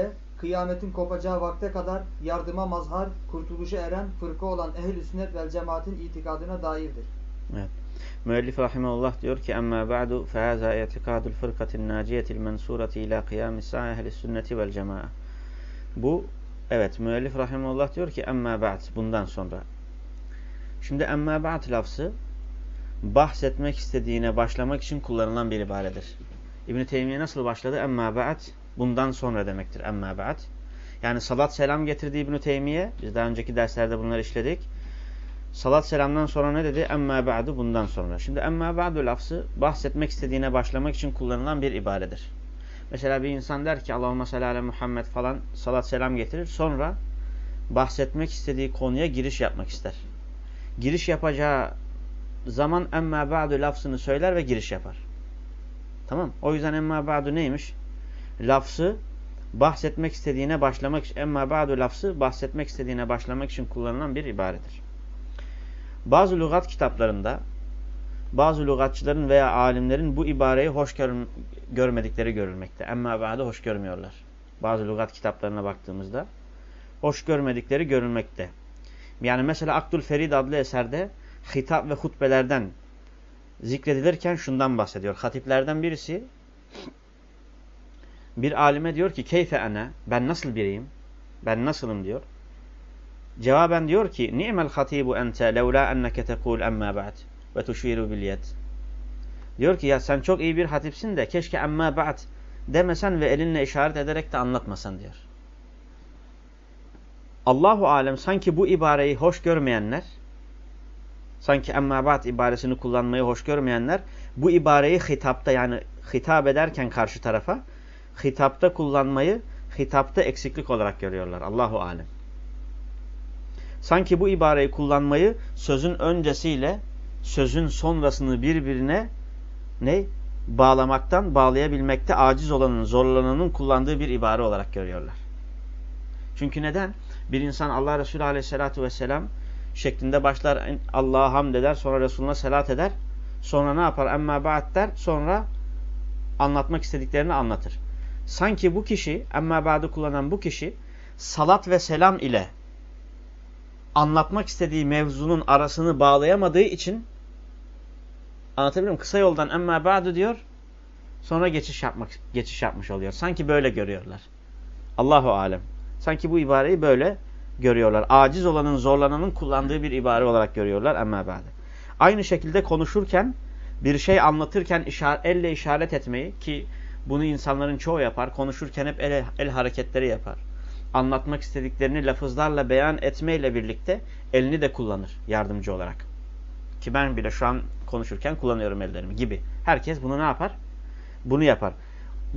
Teala kıyametin kopacağı vakte kadar yardıma mazhar, kurtuluşa eren fırka olan ehl-i sünnet vel cemaatin itikadına dairdir. Evet. Müellif rahimahullah diyor ki emma ba'du fehaza i'tikadul fırkatin naciyetil mensureti ila kıyamis sa'a ehli sünneti vel cema'a. Bu evet müellif rahimahullah diyor ki emma ba'd bundan sonra. Şimdi emma ba'd lafzı bahsetmek istediğine başlamak için kullanılan bir ibaredir. İbn Teymiye nasıl başladı? Emma ba'd bundan sonra demektir. Emma ba'd. Yani salat selam getirdi İbn Teymiye. Biz daha önceki derslerde bunları işledik. Salat selamdan sonra ne dedi? Emme ba'du bundan sonra. Şimdi emme ba'du lafzı bahsetmek istediğine başlamak için kullanılan bir ibaredir. Mesela bir insan der ki Allahümme salli ala Muhammed falan salat selam getirir. Sonra bahsetmek istediği konuya giriş yapmak ister. Giriş yapacağı zaman emme ba'du lafzını söyler ve giriş yapar. Tamam O yüzden emme ba'du neymiş? Lafzı bahsetmek istediğine başlamak için emme ba'du lafzı bahsetmek istediğine başlamak için kullanılan bir ibaredir. Bazı lügat kitaplarında bazı lügatçıların veya alimlerin bu ibareyi hoş gör görmedikleri görülmekte. Emma ba'de hoş görmüyorlar. Bazı lügat kitaplarına baktığımızda hoş görmedikleri görülmekte. Yani mesela Akdül Ferid adlı eserde hitap ve hutbelerden zikredilirken şundan bahsediyor. Hatiplerden birisi bir alime diyor ki keyfe ene ben nasıl biriyim? Ben nasılım diyor. Cevaben diyor ki ni'mel hatibu ente levla enneke tekul emma ba'd ve tuşiru bil Diyor ki ya sen çok iyi bir hatipsin de keşke emma ba'd demesen ve elinle işaret ederek de anlatmasan diyor. Allahu alem sanki bu ibareyi hoş görmeyenler sanki emma ba'd ibaresini kullanmayı hoş görmeyenler bu ibareyi hitapta yani hitap ederken karşı tarafa hitapta kullanmayı hitapta eksiklik olarak görüyorlar. Allahu alem. Sanki bu ibareyi kullanmayı sözün öncesiyle sözün sonrasını birbirine ne? Bağlamaktan, bağlayabilmekte aciz olanın, zorlananın kullandığı bir ibare olarak görüyorlar. Çünkü neden? Bir insan Allah Resulü aleyhissalatu vesselam şeklinde başlar Allah'a hamd eder, sonra Resulüne selat eder. Sonra ne yapar? Emma ba'd der. Sonra anlatmak istediklerini anlatır. Sanki bu kişi, emma ba'dı kullanan bu kişi salat ve selam ile anlatmak istediği mevzunun arasını bağlayamadığı için anlatabiliyor muyum? Kısa yoldan emma ba'du diyor. Sonra geçiş yapmak geçiş yapmış oluyor. Sanki böyle görüyorlar. Allahu alem. Sanki bu ibareyi böyle görüyorlar. Aciz olanın, zorlananın kullandığı bir ibare olarak görüyorlar emma ba'du. Aynı şekilde konuşurken bir şey anlatırken işaret, elle işaret etmeyi ki bunu insanların çoğu yapar. Konuşurken hep el, el hareketleri yapar anlatmak istediklerini lafızlarla beyan etmeyle birlikte elini de kullanır yardımcı olarak. Ki ben bile şu an konuşurken kullanıyorum ellerimi gibi. Herkes bunu ne yapar? Bunu yapar.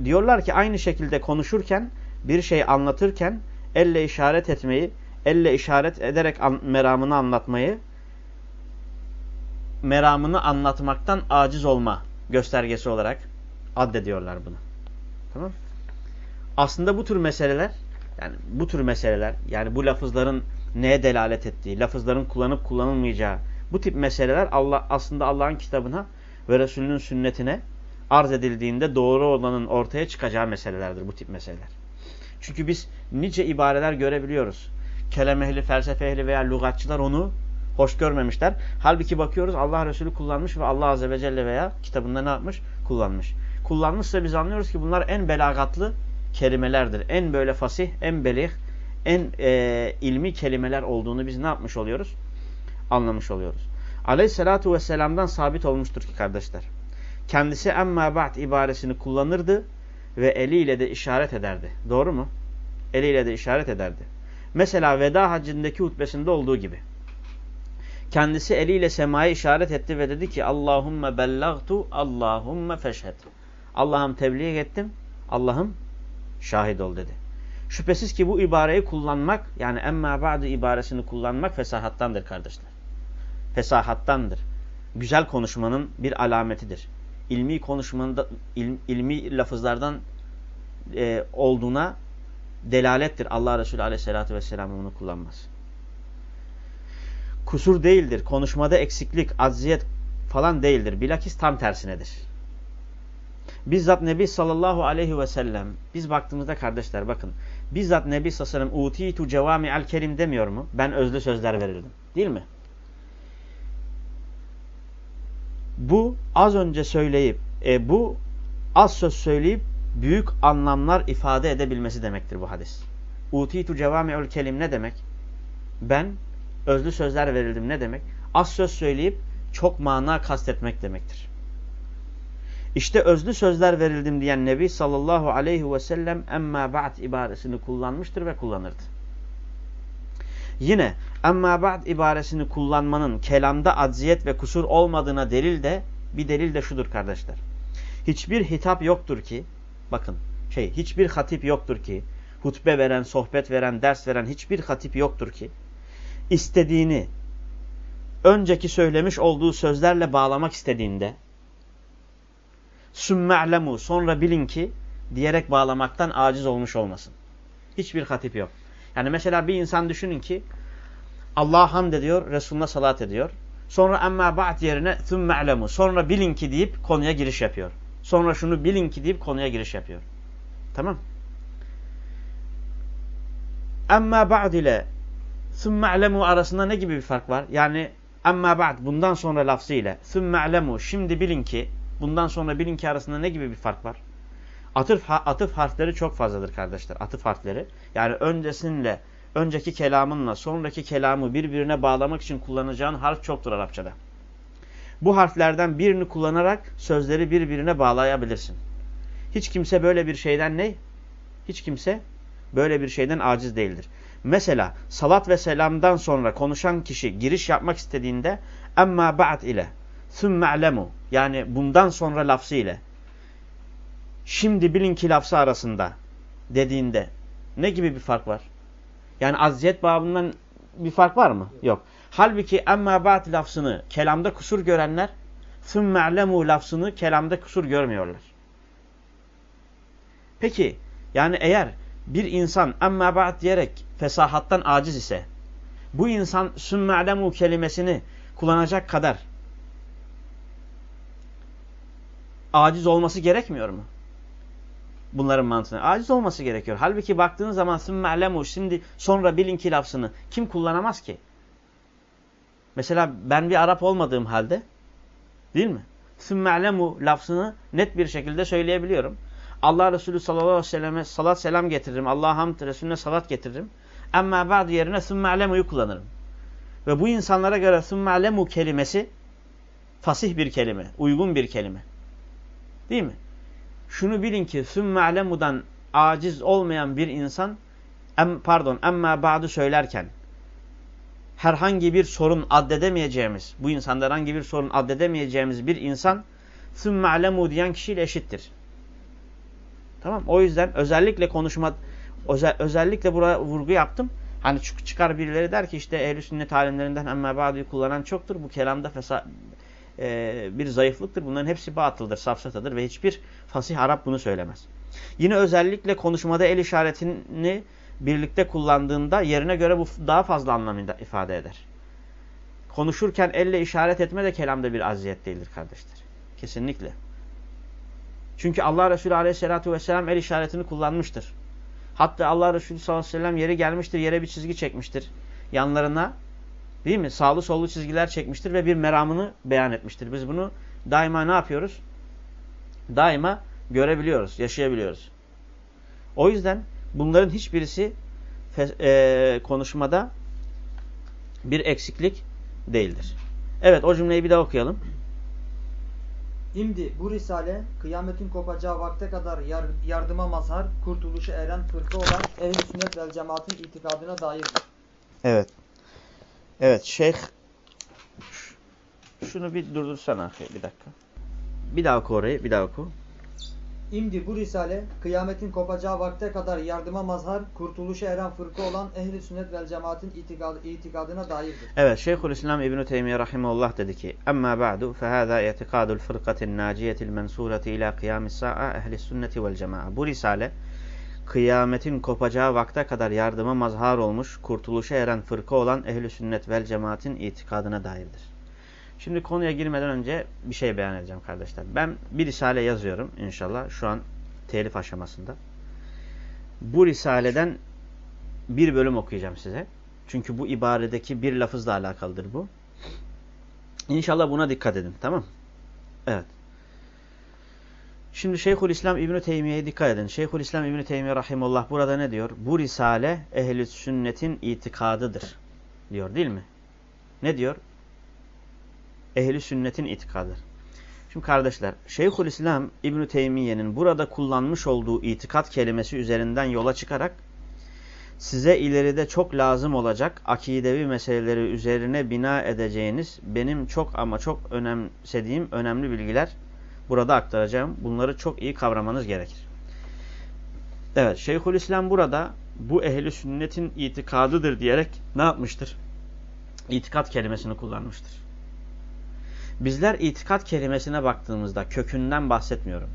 Diyorlar ki aynı şekilde konuşurken bir şey anlatırken elle işaret etmeyi, elle işaret ederek an meramını anlatmayı, meramını anlatmaktan aciz olma göstergesi olarak addediyorlar bunu. Tamam Aslında bu tür meseleler yani bu tür meseleler yani bu lafızların neye delalet ettiği, lafızların kullanıp kullanılmayacağı bu tip meseleler Allah aslında Allah'ın kitabına ve Resulünün sünnetine arz edildiğinde doğru olanın ortaya çıkacağı meselelerdir bu tip meseleler. Çünkü biz nice ibareler görebiliyoruz. Kelam ehli, felsefe ehli veya lügatçılar onu hoş görmemişler. Halbuki bakıyoruz Allah Resulü kullanmış ve Allah Azze ve Celle veya kitabında ne yapmış? Kullanmış. Kullanmışsa biz anlıyoruz ki bunlar en belagatlı kelimelerdir. En böyle fasih, en belih, en e, ilmi kelimeler olduğunu biz ne yapmış oluyoruz? Anlamış oluyoruz. Aleyhissalatu vesselam'dan sabit olmuştur ki kardeşler. Kendisi emma ba'd ibaresini kullanırdı ve eliyle de işaret ederdi. Doğru mu? Eliyle de işaret ederdi. Mesela veda hacindeki hutbesinde olduğu gibi. Kendisi eliyle semaya işaret etti ve dedi ki Allahümme bellagtu Allahümme feşhed. Allah'ım tebliğ ettim. Allah'ım şahit ol dedi. Şüphesiz ki bu ibareyi kullanmak yani emma ba'du ibaresini kullanmak fesahattandır kardeşler. Fesahattandır. Güzel konuşmanın bir alametidir. İlmi konuşmanın il, ilmi lafızlardan e, olduğuna delalettir. Allah Resulü aleyhissalatü vesselam bunu kullanmaz. Kusur değildir. Konuşmada eksiklik, acziyet falan değildir. Bilakis tam tersinedir. Bizzat Nebi sallallahu aleyhi ve sellem biz baktığımızda kardeşler bakın bizzat Nebi sallallahu aleyhi ve sellem utitu cevami'al kelim demiyor mu? Ben özlü sözler verildim. Değil mi? Bu az önce söyleyip e, bu az söz söyleyip büyük anlamlar ifade edebilmesi demektir bu hadis. Utitu cevami'ul kelim ne demek? Ben özlü sözler verildim ne demek? Az söz söyleyip çok mana kastetmek demektir. İşte özlü sözler verildim diyen Nebi sallallahu aleyhi ve sellem emma ba'd ibaresini kullanmıştır ve kullanırdı. Yine emma ba'd ibaresini kullanmanın kelamda acziyet ve kusur olmadığına delil de bir delil de şudur kardeşler. Hiçbir hitap yoktur ki bakın şey hiçbir hatip yoktur ki hutbe veren, sohbet veren, ders veren hiçbir hatip yoktur ki istediğini önceki söylemiş olduğu sözlerle bağlamak istediğinde sümme'lemu sonra bilin ki diyerek bağlamaktan aciz olmuş olmasın. Hiçbir hatip yok. Yani mesela bir insan düşünün ki Allah'a hamd ediyor, Resulüne salat ediyor. Sonra emma ba'd yerine sümme'lemu sonra bilin ki deyip konuya giriş yapıyor. Sonra şunu bilin ki deyip konuya giriş yapıyor. Tamam. Emma ba'd ile sümme'lemu arasında ne gibi bir fark var? Yani emma ba'd bundan sonra lafzı ile sümme'lemu şimdi bilin ki bundan sonra bilin ki arasında ne gibi bir fark var? Atıf, atıf harfleri çok fazladır kardeşler. Atıf harfleri. Yani öncesinle, önceki kelamınla sonraki kelamı birbirine bağlamak için kullanacağın harf çoktur Arapçada. Bu harflerden birini kullanarak sözleri birbirine bağlayabilirsin. Hiç kimse böyle bir şeyden ne? Hiç kimse böyle bir şeyden aciz değildir. Mesela salat ve selamdan sonra konuşan kişi giriş yapmak istediğinde emma ba'd ile thumme'lemu yani bundan sonra lafzı ile şimdi bilin ki lafzı arasında dediğinde ne gibi bir fark var? Yani aziyet babından bir fark var mı? Yok. Halbuki emma ba'd lafzını kelamda kusur görenler thumme'lemu lafzını kelamda kusur görmüyorlar. Peki yani eğer bir insan emma ba'd diyerek fesahattan aciz ise bu insan sümme'lemu kelimesini kullanacak kadar aciz olması gerekmiyor mu? Bunların mantığına. Aciz olması gerekiyor. Halbuki baktığınız zaman sümme'lemu şimdi sonra bilin ki lafzını kim kullanamaz ki? Mesela ben bir Arap olmadığım halde değil mi? Sümme'lemu lafzını net bir şekilde söyleyebiliyorum. Allah Resulü sallallahu aleyhi ve selleme salat selam getiririm. Allah'a hamd Resulüne salat getiririm. Ama bazı yerine sümme'lemu'yu kullanırım. Ve bu insanlara göre sümme'lemu kelimesi fasih bir kelime, uygun bir kelime. Değil mi? Şunu bilin ki sümme'lemu'dan aciz olmayan bir insan em, pardon emma ba'du söylerken herhangi bir sorun addedemeyeceğimiz, bu insanda herhangi bir sorun addedemeyeceğimiz bir insan sümme'lemu diyen kişiyle eşittir. Tamam O yüzden özellikle konuşma özel, özellikle buraya vurgu yaptım. Hani çıkar birileri der ki işte ehl-i sünnet alimlerinden emme ba'duyu kullanan çoktur. Bu kelamda fesa, e, bir zayıflıktır. Bunların hepsi batıldır, safsatadır ve hiçbir fasih Arap bunu söylemez. Yine özellikle konuşmada el işaretini birlikte kullandığında yerine göre bu daha fazla anlamında ifade eder. Konuşurken elle işaret etme de kelamda bir aziyet değildir kardeşler. Kesinlikle. Çünkü Allah Resulü aleyhissalatü vesselam el işaretini kullanmıştır. Hatta Allah Resulü sallallahu aleyhi ve sellem yeri gelmiştir, yere bir çizgi çekmiştir. Yanlarına değil mi? Sağlı sollu çizgiler çekmiştir ve bir meramını beyan etmiştir. Biz bunu daima ne yapıyoruz? Daima görebiliyoruz, yaşayabiliyoruz. O yüzden bunların hiçbirisi e, konuşmada bir eksiklik değildir. Evet o cümleyi bir daha okuyalım. İmdi bu risale kıyametin kopacağı vakte kadar yardıma mazhar, kurtuluşa eren fırka olan ehl-i sünnet vel cemaatin itikadına dairdir. Evet. Evet şeyh şunu bir durdursana bir dakika. Bir daha oku orayı bir daha oku. İmdi bu risale kıyametin kopacağı vakte kadar yardıma mazhar, kurtuluşa eren fırka olan ehli sünnet vel cemaatin itikadı, itikadına dairdir. Evet Şeyhülislam İbn Teymiyye rahimehullah dedi ki: "Amma ba'du fe hada i'tikadul fırkatin naciyetil mensurati ila kıyamis sa'a ehli sünneti vel cemaa." Bu risale kıyametin kopacağı vakte kadar yardıma mazhar olmuş, kurtuluşa eren fırka olan ehli sünnet vel cemaatin itikadına dairdir. Şimdi konuya girmeden önce bir şey beyan edeceğim kardeşler. Ben bir risale yazıyorum inşallah. Şu an telif aşamasında. Bu risaleden bir bölüm okuyacağım size. Çünkü bu ibaredeki bir lafızla alakalıdır bu. İnşallah buna dikkat edin. Tamam Evet. Şimdi Şeyhülislam İbn Teymiye'ye dikkat edin. Şeyhülislam İbn Teymiye rahimullah burada ne diyor? Bu risale ehli sünnetin itikadıdır diyor değil mi? Ne diyor? Ehli sünnetin itikadıdır. Şimdi kardeşler, Şeyhülislam İbn Teymiye'nin burada kullanmış olduğu itikat kelimesi üzerinden yola çıkarak size ileride çok lazım olacak akidevi meseleleri üzerine bina edeceğiniz benim çok ama çok önemsediğim önemli bilgiler burada aktaracağım. Bunları çok iyi kavramanız gerekir. Evet Şeyhülislam burada bu ehli sünnetin itikadıdır diyerek ne yapmıştır? İtikat kelimesini kullanmıştır. Bizler itikat kelimesine baktığımızda kökünden bahsetmiyorum.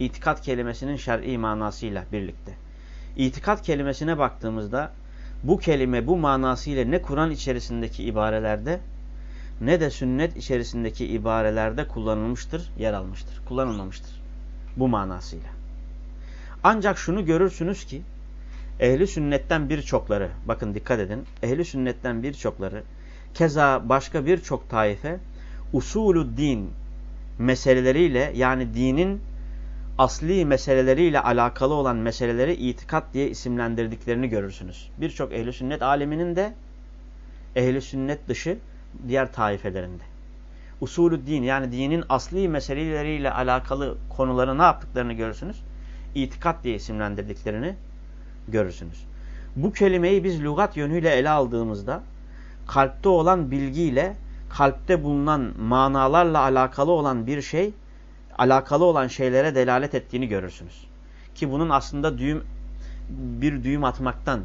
İtikat kelimesinin şer'i manasıyla birlikte. İtikat kelimesine baktığımızda bu kelime bu manasıyla ne Kur'an içerisindeki ibarelerde ne de sünnet içerisindeki ibarelerde kullanılmıştır, yer almıştır. Kullanılmamıştır. Bu manasıyla. Ancak şunu görürsünüz ki ehli sünnetten birçokları, bakın dikkat edin, ehli sünnetten birçokları, keza başka birçok taife usulü din meseleleriyle yani dinin asli meseleleriyle alakalı olan meseleleri itikat diye isimlendirdiklerini görürsünüz. Birçok ehli sünnet aleminin de ehli sünnet dışı diğer taifelerinde. Usulü din yani dinin asli meseleleriyle alakalı konuları ne yaptıklarını görürsünüz. İtikat diye isimlendirdiklerini görürsünüz. Bu kelimeyi biz lügat yönüyle ele aldığımızda kalpte olan bilgiyle kalpte bulunan manalarla alakalı olan bir şey alakalı olan şeylere delalet ettiğini görürsünüz. Ki bunun aslında düğüm bir düğüm atmaktan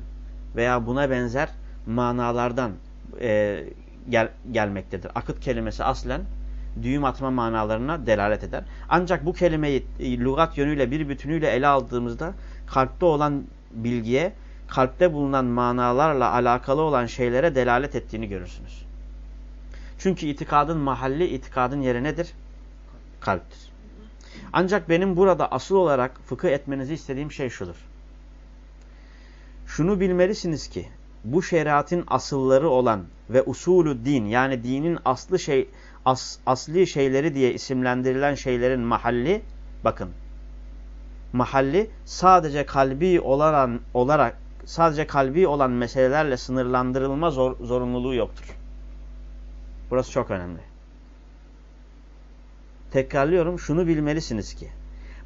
veya buna benzer manalardan e, gel, gelmektedir. Akıt kelimesi aslen düğüm atma manalarına delalet eder. Ancak bu kelimeyi e, lügat yönüyle bir bütünüyle ele aldığımızda kalpte olan bilgiye, kalpte bulunan manalarla alakalı olan şeylere delalet ettiğini görürsünüz. Çünkü itikadın mahalli, itikadın yeri nedir? Kalptir. Ancak benim burada asıl olarak fıkıh etmenizi istediğim şey şudur. Şunu bilmelisiniz ki bu şeriatın asılları olan ve usulü din yani dinin aslı şey as, asli şeyleri diye isimlendirilen şeylerin mahalli bakın mahalli sadece kalbi olarak, olarak sadece kalbi olan meselelerle sınırlandırılma zor, zorunluluğu yoktur. Burası çok önemli. Tekrarlıyorum şunu bilmelisiniz ki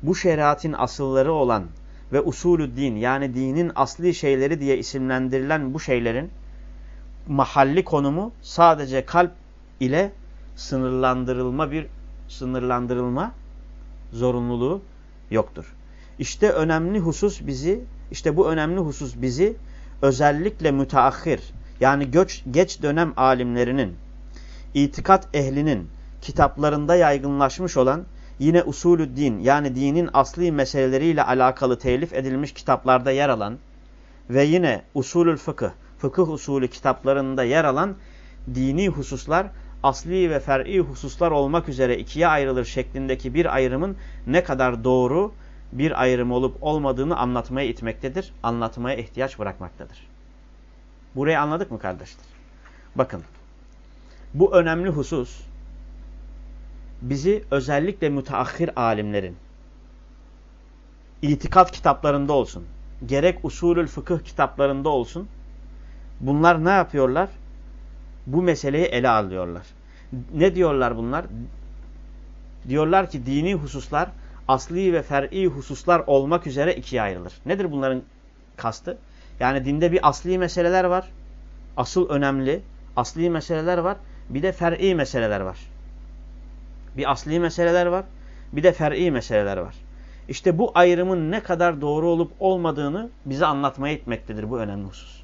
bu şeriatın asılları olan ve usulü din yani dinin asli şeyleri diye isimlendirilen bu şeylerin mahalli konumu sadece kalp ile sınırlandırılma bir sınırlandırılma zorunluluğu yoktur. İşte önemli husus bizi işte bu önemli husus bizi özellikle müteahhir yani göç, geç dönem alimlerinin itikat ehlinin kitaplarında yaygınlaşmış olan yine usulü din yani dinin asli meseleleriyle alakalı telif edilmiş kitaplarda yer alan ve yine usulül fıkıh, fıkıh usulü kitaplarında yer alan dini hususlar asli ve fer'i hususlar olmak üzere ikiye ayrılır şeklindeki bir ayrımın ne kadar doğru bir ayrım olup olmadığını anlatmaya itmektedir, anlatmaya ihtiyaç bırakmaktadır. Burayı anladık mı kardeşler? Bakın, bu önemli husus bizi özellikle müteahhir alimlerin itikat kitaplarında olsun, gerek usulül fıkıh kitaplarında olsun, bunlar ne yapıyorlar? Bu meseleyi ele alıyorlar. Ne diyorlar bunlar? Diyorlar ki dini hususlar asli ve fer'i hususlar olmak üzere ikiye ayrılır. Nedir bunların kastı? Yani dinde bir asli meseleler var. Asıl önemli asli meseleler var. Bir de fer'i meseleler var. Bir asli meseleler var. Bir de fer'i meseleler var. İşte bu ayrımın ne kadar doğru olup olmadığını bize anlatmaya itmektedir bu önemli husus.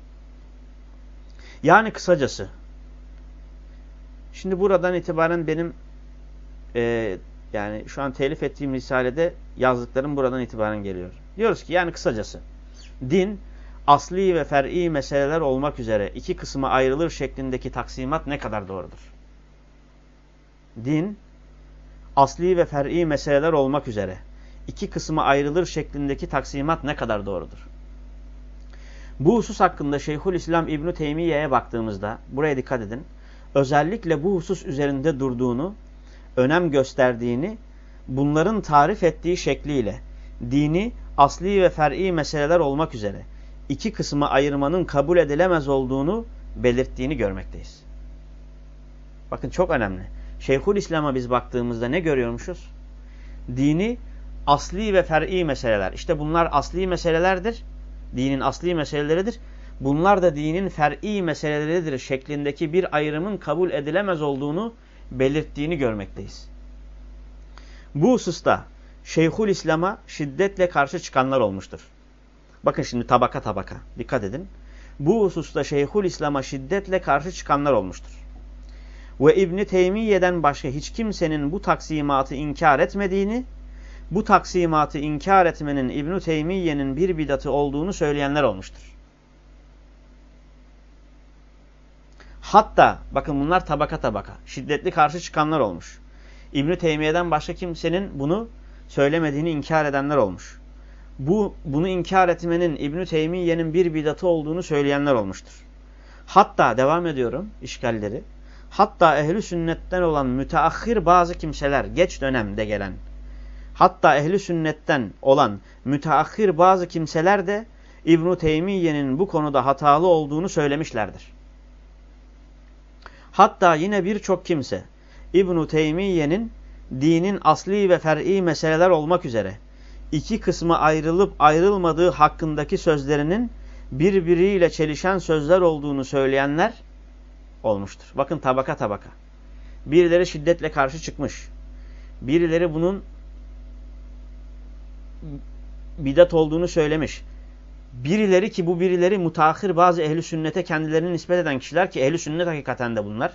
Yani kısacası şimdi buradan itibaren benim e, yani şu an telif ettiğim risalede yazdıklarım buradan itibaren geliyor. Diyoruz ki yani kısacası din asli ve fer'i meseleler olmak üzere iki kısma ayrılır şeklindeki taksimat ne kadar doğrudur? din asli ve fer'i meseleler olmak üzere iki kısma ayrılır şeklindeki taksimat ne kadar doğrudur? Bu husus hakkında Şeyhülislam İbn Teymiye'ye baktığımızda buraya dikkat edin. Özellikle bu husus üzerinde durduğunu, önem gösterdiğini, bunların tarif ettiği şekliyle dini asli ve fer'i meseleler olmak üzere iki kısma ayırmanın kabul edilemez olduğunu belirttiğini görmekteyiz. Bakın çok önemli. Şeyhül İslam'a biz baktığımızda ne görüyormuşuz? Dini asli ve fer'i meseleler. İşte bunlar asli meselelerdir. Dinin asli meseleleridir. Bunlar da dinin fer'i meseleleridir şeklindeki bir ayrımın kabul edilemez olduğunu belirttiğini görmekteyiz. Bu hususta Şeyhül İslam'a şiddetle karşı çıkanlar olmuştur. Bakın şimdi tabaka tabaka. Dikkat edin. Bu hususta Şeyhül İslam'a şiddetle karşı çıkanlar olmuştur. Ve İbni Teymiye'den başka hiç kimsenin bu taksimatı inkar etmediğini, bu taksimatı inkar etmenin İbni Teymiye'nin bir bidatı olduğunu söyleyenler olmuştur. Hatta bakın bunlar tabaka tabaka şiddetli karşı çıkanlar olmuş. İbn Teymiye'den başka kimsenin bunu söylemediğini inkar edenler olmuş. Bu bunu inkar etmenin İbn Teymiye'nin bir bidatı olduğunu söyleyenler olmuştur. Hatta devam ediyorum işgalleri. Hatta ehli sünnetten olan müteahhir bazı kimseler geç dönemde gelen hatta ehli sünnetten olan müteahhir bazı kimseler de İbn Teymiye'nin bu konuda hatalı olduğunu söylemişlerdir. Hatta yine birçok kimse İbn Teymiye'nin dinin asli ve fer'i meseleler olmak üzere iki kısmı ayrılıp ayrılmadığı hakkındaki sözlerinin birbiriyle çelişen sözler olduğunu söyleyenler olmuştur. Bakın tabaka tabaka. Birileri şiddetle karşı çıkmış. Birileri bunun bidat olduğunu söylemiş. Birileri ki bu birileri mutahhir bazı ehli sünnete kendilerini nispet eden kişiler ki ehli sünnet hakikaten de bunlar.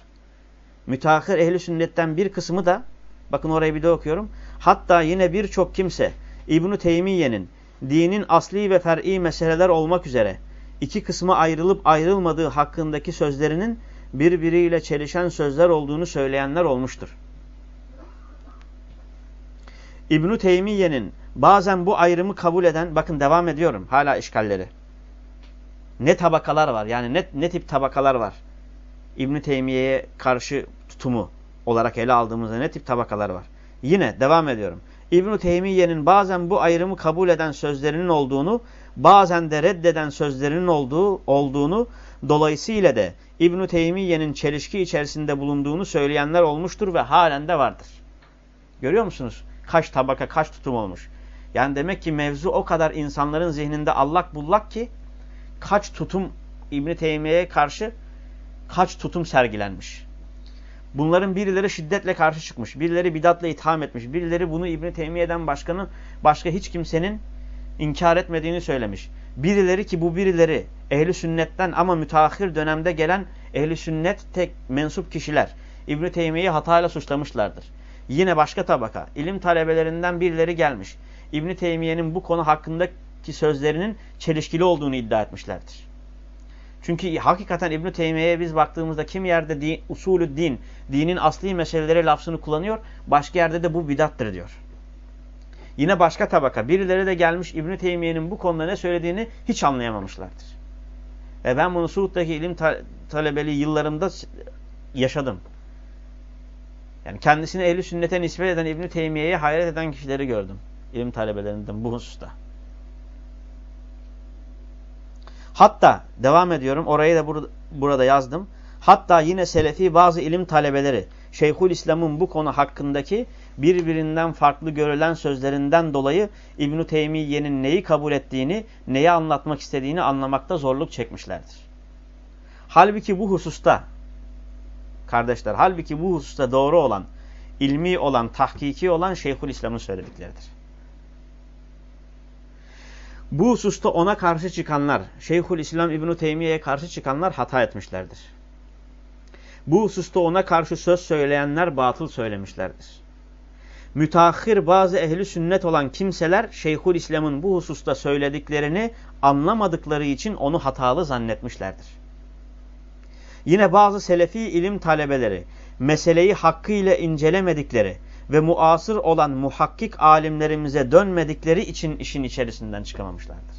Müteahhir ehli sünnetten bir kısmı da bakın orayı bir de okuyorum. Hatta yine birçok kimse İbn Teymiye'nin dinin asli ve fer'i meseleler olmak üzere iki kısma ayrılıp ayrılmadığı hakkındaki sözlerinin birbiriyle çelişen sözler olduğunu söyleyenler olmuştur. İbn Teymiye'nin bazen bu ayrımı kabul eden bakın devam ediyorum hala işgalleri. Ne tabakalar var yani ne, ne tip tabakalar var? İbn Teymiye'ye karşı tutumu olarak ele aldığımızda ne tip tabakalar var? Yine devam ediyorum. İbn Teymiye'nin bazen bu ayrımı kabul eden sözlerinin olduğunu, bazen de reddeden sözlerinin olduğu olduğunu, dolayısıyla da İbn Teymiye'nin çelişki içerisinde bulunduğunu söyleyenler olmuştur ve halen de vardır. Görüyor musunuz? Kaç tabaka, kaç tutum olmuş. Yani demek ki mevzu o kadar insanların zihninde allak bullak ki kaç tutum İbn Teymiye'ye karşı kaç tutum sergilenmiş. Bunların birileri şiddetle karşı çıkmış, birileri bidatla itham etmiş, birileri bunu İbn Teymiye'den başkanın başka hiç kimsenin inkar etmediğini söylemiş. Birileri ki bu birileri ehli sünnetten ama müteahhir dönemde gelen ehli sünnet tek mensup kişiler İbn Teymiye'yi hatayla suçlamışlardır. Yine başka tabaka ilim talebelerinden birileri gelmiş. İbn Teymiye'nin bu konu hakkındaki sözlerinin çelişkili olduğunu iddia etmişlerdir. Çünkü hakikaten İbn Teymiye'ye biz baktığımızda kim yerde din, usulü din, dinin asli meseleleri lafzını kullanıyor, başka yerde de bu bidattır diyor. Yine başka tabaka. Birileri de gelmiş İbn Teymiye'nin bu konuda ne söylediğini hiç anlayamamışlardır. Ve ben bunu Suud'daki ilim ta talebeli yıllarımda yaşadım. Yani kendisini ehli sünnete nispet eden İbn Teymiye'ye hayret eden kişileri gördüm. İlim talebelerinden bu hususta. Hatta devam ediyorum. Orayı da bur burada yazdım. Hatta yine selefi bazı ilim talebeleri Şeyhül İslam'ın bu konu hakkındaki birbirinden farklı görülen sözlerinden dolayı İbn Teymiye'nin neyi kabul ettiğini, neyi anlatmak istediğini anlamakta zorluk çekmişlerdir. Halbuki bu hususta kardeşler, halbuki bu hususta doğru olan, ilmi olan, tahkiki olan Şeyhül İslam'ın söyledikleridir. Bu hususta ona karşı çıkanlar, Şeyhül İslam İbn Teymiye'ye karşı çıkanlar hata etmişlerdir. Bu hususta ona karşı söz söyleyenler batıl söylemişlerdir. Müteahhir bazı ehli sünnet olan kimseler Şeyhül İslam'ın bu hususta söylediklerini anlamadıkları için onu hatalı zannetmişlerdir. Yine bazı selefi ilim talebeleri meseleyi hakkıyla incelemedikleri ve muasır olan muhakkik alimlerimize dönmedikleri için işin içerisinden çıkamamışlardır.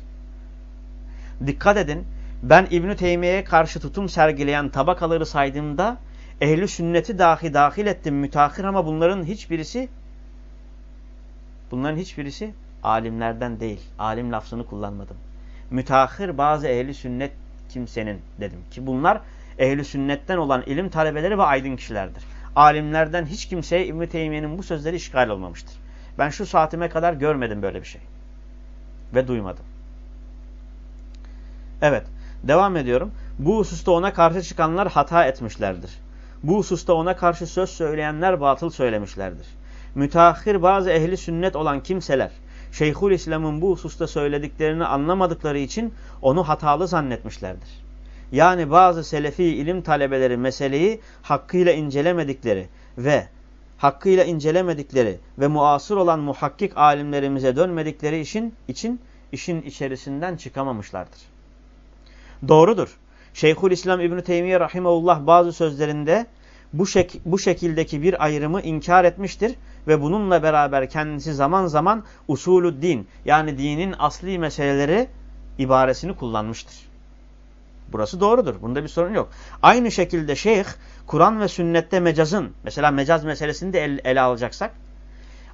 Dikkat edin ben İbn-i Teymiye'ye karşı tutum sergileyen tabakaları saydığımda ehli sünneti dahi dahil ettim müteahhir ama bunların hiçbirisi bunların hiçbirisi alimlerden değil. Alim lafzını kullanmadım. Müteahhir bazı ehli sünnet kimsenin dedim ki bunlar ehli sünnetten olan ilim talebeleri ve aydın kişilerdir. Alimlerden hiç kimseye İbn-i Teymiye'nin bu sözleri işgal olmamıştır. Ben şu saatime kadar görmedim böyle bir şey. Ve duymadım. Evet. Devam ediyorum. Bu hususta ona karşı çıkanlar hata etmişlerdir. Bu hususta ona karşı söz söyleyenler batıl söylemişlerdir. Müteahhir bazı ehli sünnet olan kimseler Şeyhül İslam'ın bu hususta söylediklerini anlamadıkları için onu hatalı zannetmişlerdir. Yani bazı selefi ilim talebeleri meseleyi hakkıyla incelemedikleri ve hakkıyla incelemedikleri ve muasır olan muhakkik alimlerimize dönmedikleri için, için işin içerisinden çıkamamışlardır. Doğrudur. Şeyhül İslam İbn Teymiye rahimeullah bazı sözlerinde bu, şek bu şekildeki bir ayrımı inkar etmiştir ve bununla beraber kendisi zaman zaman usulü din yani dinin asli meseleleri ibaresini kullanmıştır. Burası doğrudur. Bunda bir sorun yok. Aynı şekilde şeyh Kur'an ve sünnette mecazın mesela mecaz meselesini de ele, ele alacaksak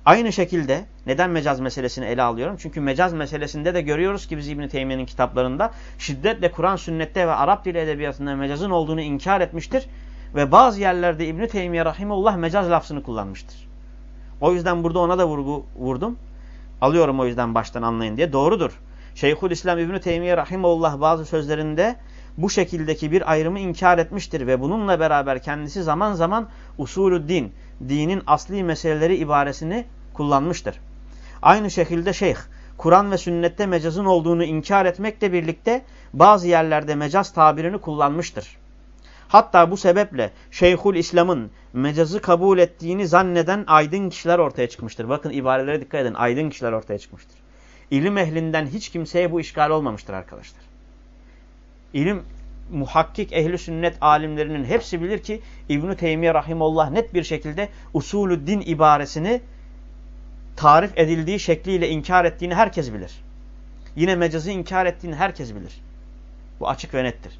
aynı şekilde neden mecaz meselesini ele alıyorum? Çünkü mecaz meselesinde de görüyoruz ki biz İbn Teymiye'nin kitaplarında şiddetle Kur'an sünnette ve Arap dili edebiyatında mecazın olduğunu inkar etmiştir ve bazı yerlerde İbn Teymiye rahimehullah mecaz lafzını kullanmıştır. O yüzden burada ona da vurgu vurdum. Alıyorum o yüzden baştan anlayın diye. Doğrudur. Şeyhül İslam İbn Teymiye rahimehullah bazı sözlerinde bu şekildeki bir ayrımı inkar etmiştir ve bununla beraber kendisi zaman zaman usulü din, dinin asli meseleleri ibaresini kullanmıştır. Aynı şekilde şeyh, Kur'an ve sünnette mecazın olduğunu inkar etmekle birlikte bazı yerlerde mecaz tabirini kullanmıştır. Hatta bu sebeple Şeyhül İslam'ın mecazı kabul ettiğini zanneden aydın kişiler ortaya çıkmıştır. Bakın ibarelere dikkat edin. Aydın kişiler ortaya çıkmıştır. İlim ehlinden hiç kimseye bu işgal olmamıştır arkadaşlar. İlim muhakkik ehli sünnet alimlerinin hepsi bilir ki İbn Teymiye rahimullah net bir şekilde usulü din ibaresini tarif edildiği şekliyle inkar ettiğini herkes bilir. Yine mecazı inkar ettiğini herkes bilir. Bu açık ve nettir.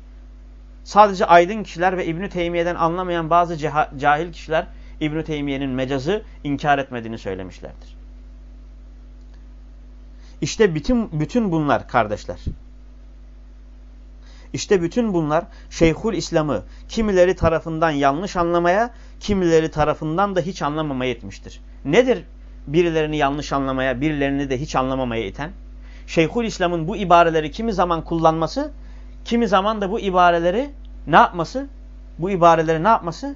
Sadece aydın kişiler ve İbn Teymiye'den anlamayan bazı cahil kişiler İbn Teymiye'nin mecazı inkar etmediğini söylemişlerdir. İşte bütün bütün bunlar kardeşler. İşte bütün bunlar Şeyhül İslam'ı kimileri tarafından yanlış anlamaya, kimileri tarafından da hiç anlamamaya etmiştir. Nedir birilerini yanlış anlamaya, birilerini de hiç anlamamaya iten? Şeyhül İslam'ın bu ibareleri kimi zaman kullanması, kimi zaman da bu ibareleri ne yapması? Bu ibareleri ne yapması?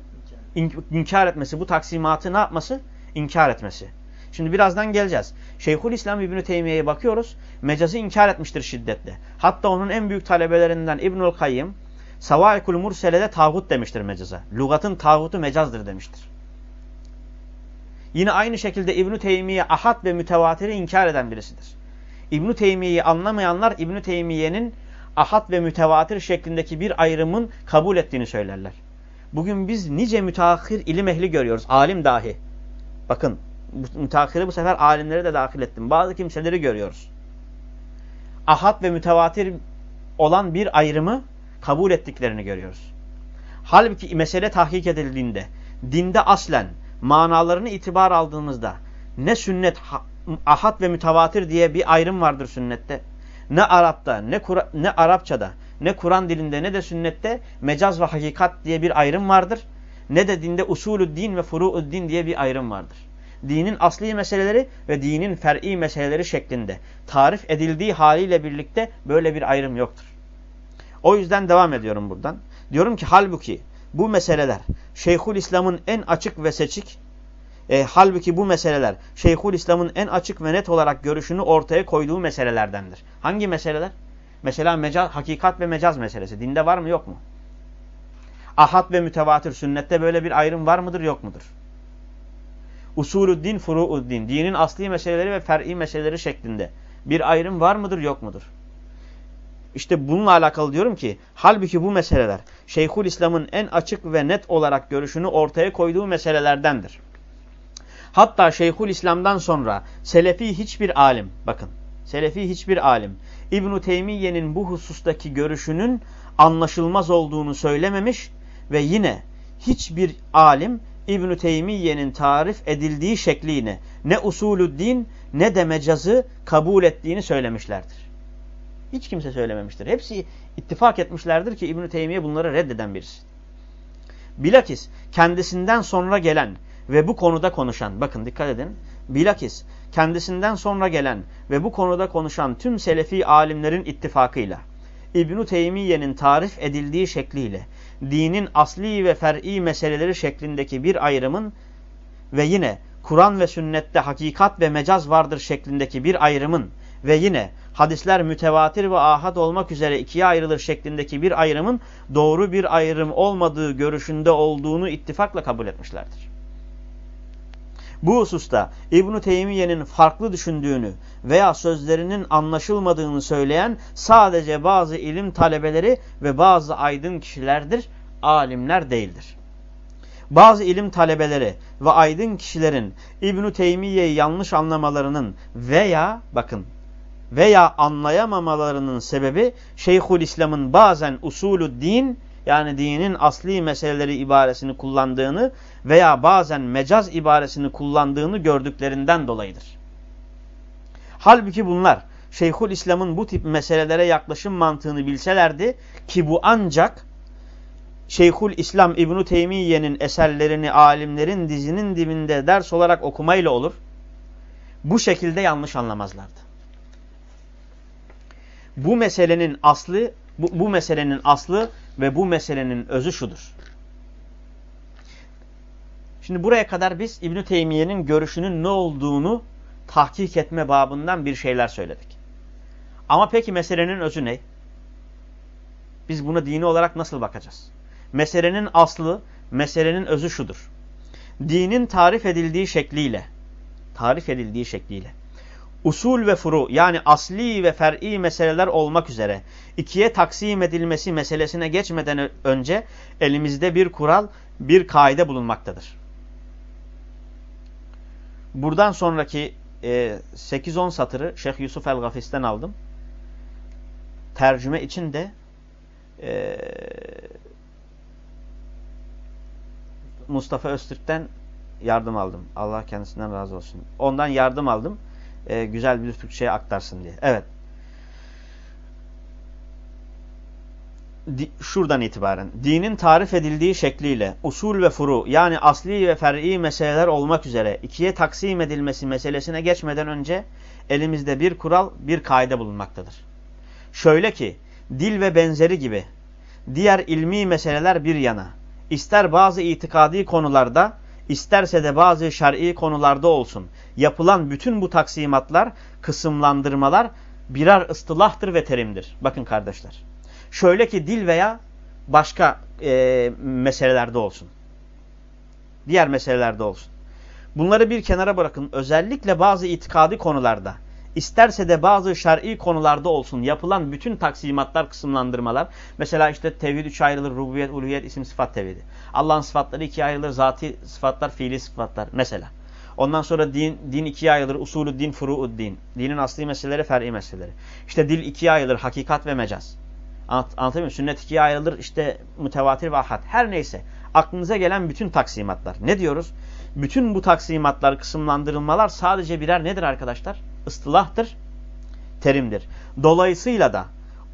İnkar etmesi. Bu taksimatı ne yapması? İnkar etmesi. Şimdi birazdan geleceğiz. Şeyhül İslam İbn Teymiye'ye bakıyoruz. Mecazı inkar etmiştir şiddetle. Hatta onun en büyük talebelerinden İbnül Kayyım Savaikul Mursele'de tağut demiştir mecaza. Lugatın tağutu mecazdır demiştir. Yine aynı şekilde İbn Teymiye ahad ve mütevatiri inkar eden birisidir. İbn Teymiye'yi anlamayanlar İbn Teymiye'nin ahad ve mütevatir şeklindeki bir ayrımın kabul ettiğini söylerler. Bugün biz nice müteahhir ilim ehli görüyoruz. Alim dahi. Bakın müteahhiri bu sefer alimleri de dahil ettim. Bazı kimseleri görüyoruz. Ahad ve mütevatir olan bir ayrımı kabul ettiklerini görüyoruz. Halbuki mesele tahkik edildiğinde, dinde aslen manalarını itibar aldığımızda ne sünnet, ahad ve mütevatir diye bir ayrım vardır sünnette. Ne Arap'ta, ne, Kur ne Arapçada, ne Kur'an dilinde ne de sünnette mecaz ve hakikat diye bir ayrım vardır. Ne de dinde usulü din ve furu'u din diye bir ayrım vardır dinin asli meseleleri ve dinin fer'i meseleleri şeklinde tarif edildiği haliyle birlikte böyle bir ayrım yoktur. O yüzden devam ediyorum buradan. Diyorum ki halbuki bu meseleler Şeyhül İslam'ın en açık ve seçik e, halbuki bu meseleler Şeyhül İslam'ın en açık ve net olarak görüşünü ortaya koyduğu meselelerdendir. Hangi meseleler? Mesela mecaz, hakikat ve mecaz meselesi. Dinde var mı yok mu? Ahad ve mütevatir sünnette böyle bir ayrım var mıdır yok mudur? usulü din, furu'u din, dinin asli meseleleri ve fer'i meseleleri şeklinde bir ayrım var mıdır yok mudur? işte bununla alakalı diyorum ki halbuki bu meseleler Şeyhül İslam'ın en açık ve net olarak görüşünü ortaya koyduğu meselelerdendir. Hatta Şeyhül İslam'dan sonra Selefi hiçbir alim bakın Selefi hiçbir alim İbn Teymiye'nin bu husustaki görüşünün anlaşılmaz olduğunu söylememiş ve yine hiçbir alim İbn Teymiye'nin tarif edildiği şekliyle ne usulü din ne de mecazı kabul ettiğini söylemişlerdir. Hiç kimse söylememiştir. Hepsi ittifak etmişlerdir ki İbn Teymiye bunları reddeden birisi. Bilakis kendisinden sonra gelen ve bu konuda konuşan bakın dikkat edin. Bilakis kendisinden sonra gelen ve bu konuda konuşan tüm selefi alimlerin ittifakıyla İbn Teymiye'nin tarif edildiği şekliyle dinin asli ve fer'i meseleleri şeklindeki bir ayrımın ve yine Kur'an ve sünnette hakikat ve mecaz vardır şeklindeki bir ayrımın ve yine hadisler mütevatir ve ahad olmak üzere ikiye ayrılır şeklindeki bir ayrımın doğru bir ayrım olmadığı görüşünde olduğunu ittifakla kabul etmişlerdir. Bu hususta İbn-i Teymiye'nin farklı düşündüğünü veya sözlerinin anlaşılmadığını söyleyen sadece bazı ilim talebeleri ve bazı aydın kişilerdir, alimler değildir. Bazı ilim talebeleri ve aydın kişilerin İbn-i Teymiye'yi yanlış anlamalarının veya bakın veya anlayamamalarının sebebi Şeyhül İslam'ın bazen usulü din yani dinin asli meseleleri ibaresini kullandığını veya bazen mecaz ibaresini kullandığını gördüklerinden dolayıdır. Halbuki bunlar Şeyhül İslam'ın bu tip meselelere yaklaşım mantığını bilselerdi ki bu ancak Şeyhül İslam İbn Teymiye'nin eserlerini alimlerin dizinin dibinde ders olarak okumayla olur. Bu şekilde yanlış anlamazlardı. Bu meselenin aslı bu, bu meselenin aslı ve bu meselenin özü şudur. Şimdi buraya kadar biz İbn Teymiye'nin görüşünün ne olduğunu tahkik etme babından bir şeyler söyledik. Ama peki meselenin özü ne? Biz buna dini olarak nasıl bakacağız? Meselenin aslı, meselenin özü şudur. Dinin tarif edildiği şekliyle, tarif edildiği şekliyle, usul ve furu yani asli ve fer'i meseleler olmak üzere ikiye taksim edilmesi meselesine geçmeden önce elimizde bir kural, bir kaide bulunmaktadır. Buradan sonraki e, 8-10 satırı Şeyh Yusuf el-Gafis'ten aldım. Tercüme için de e, Mustafa Öztürk'ten yardım aldım. Allah kendisinden razı olsun. Ondan yardım aldım. E, güzel bir Türkçe'ye aktarsın diye. Evet. şuradan itibaren dinin tarif edildiği şekliyle usul ve furu yani asli ve fer'i meseleler olmak üzere ikiye taksim edilmesi meselesine geçmeden önce elimizde bir kural, bir kaide bulunmaktadır. Şöyle ki dil ve benzeri gibi diğer ilmi meseleler bir yana ister bazı itikadi konularda isterse de bazı şer'i konularda olsun yapılan bütün bu taksimatlar, kısımlandırmalar birer ıstılahtır ve terimdir. Bakın kardeşler. Şöyle ki dil veya başka e, meselelerde olsun. Diğer meselelerde olsun. Bunları bir kenara bırakın. Özellikle bazı itikadi konularda, isterse de bazı şer'i konularda olsun yapılan bütün taksimatlar, kısımlandırmalar. Mesela işte tevhid üç ayrılır, rububiyet, uluhiyet, isim, sıfat tevhidi. Allah'ın sıfatları ikiye ayrılır, zati sıfatlar, fiili sıfatlar mesela. Ondan sonra din, din ikiye ayrılır, usulü din, furu'ud din. Dinin asli meseleleri, fer'i meseleleri. İşte dil ikiye ayrılır, hakikat ve mecaz. Anlat, anlatabiliyor muyum? Sünnet ikiye ayrılır işte mütevatir ve ahad. Her neyse aklınıza gelen bütün taksimatlar. Ne diyoruz? Bütün bu taksimatlar, kısımlandırılmalar sadece birer nedir arkadaşlar? Istılahtır, terimdir. Dolayısıyla da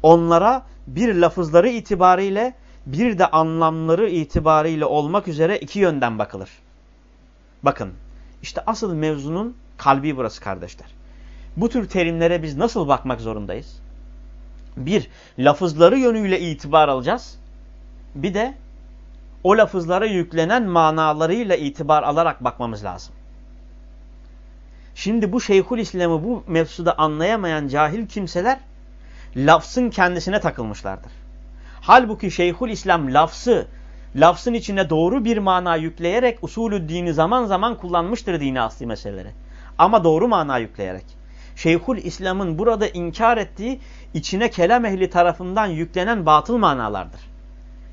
onlara bir lafızları itibariyle bir de anlamları itibariyle olmak üzere iki yönden bakılır. Bakın işte asıl mevzunun kalbi burası kardeşler. Bu tür terimlere biz nasıl bakmak zorundayız? bir lafızları yönüyle itibar alacağız. Bir de o lafızlara yüklenen manalarıyla itibar alarak bakmamız lazım. Şimdi bu Şeyhül İslam'ı bu mevzuda anlayamayan cahil kimseler lafzın kendisine takılmışlardır. Halbuki Şeyhül İslam lafzı, lafzın içine doğru bir mana yükleyerek usulü dini zaman zaman kullanmıştır dini asli meseleleri. Ama doğru mana yükleyerek. Şeyhül İslam'ın burada inkar ettiği içine kelam ehli tarafından yüklenen batıl manalardır.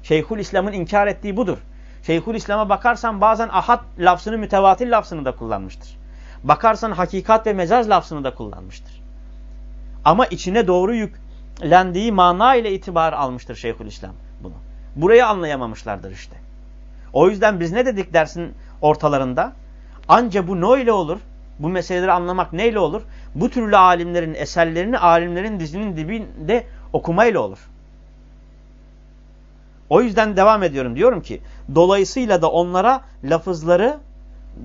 Şeyhül İslam'ın inkar ettiği budur. Şeyhül İslam'a bakarsan bazen ahad lafzını mütevatir lafzını da kullanmıştır. Bakarsan hakikat ve mecaz lafzını da kullanmıştır. Ama içine doğru yüklendiği mana ile itibar almıştır Şeyhül İslam bunu. Burayı anlayamamışlardır işte. O yüzden biz ne dedik dersin ortalarında? Anca bu ne ile olur? Bu meseleleri anlamak neyle olur? Bu türlü alimlerin eserlerini alimlerin dizinin dibinde okumayla olur. O yüzden devam ediyorum. Diyorum ki dolayısıyla da onlara lafızları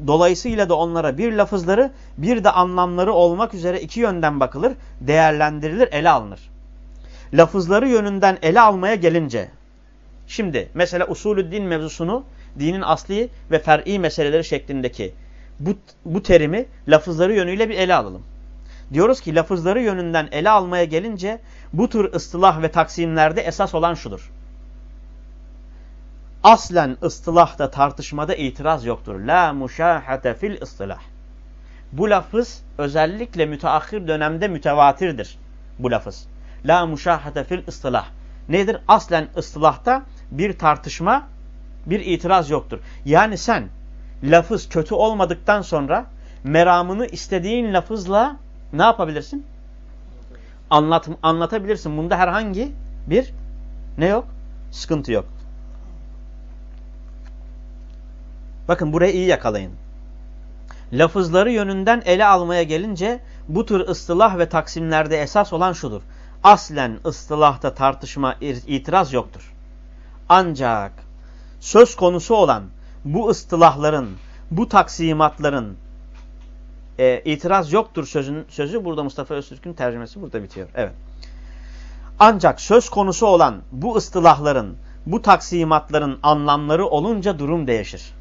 dolayısıyla da onlara bir lafızları bir de anlamları olmak üzere iki yönden bakılır, değerlendirilir, ele alınır. Lafızları yönünden ele almaya gelince şimdi mesela usulü din mevzusunu dinin asli ve fer'i meseleleri şeklindeki bu, bu terimi lafızları yönüyle bir ele alalım. Diyoruz ki lafızları yönünden ele almaya gelince bu tür ıstılah ve taksimlerde esas olan şudur. Aslen ıstılahta tartışmada itiraz yoktur. La muşahate fil ıstılah. Bu lafız özellikle müteahhir dönemde mütevatirdir. Bu lafız. La muşahate fil ıstılah. Nedir? Aslen ıstılahta bir tartışma, bir itiraz yoktur. Yani sen lafız kötü olmadıktan sonra meramını istediğin lafızla ne yapabilirsin? Anlat, anlatabilirsin. Bunda herhangi bir ne yok? Sıkıntı yok. Bakın burayı iyi yakalayın. Lafızları yönünden ele almaya gelince bu tür ıstılah ve taksimlerde esas olan şudur. Aslen ıstılahta tartışma, itiraz yoktur. Ancak söz konusu olan bu ıstılahların, bu taksimatların e, itiraz yoktur sözün, sözü burada Mustafa Öztürk'ün tercümesi burada bitiyor. Evet. Ancak söz konusu olan bu ıstılahların, bu taksimatların anlamları olunca durum değişir.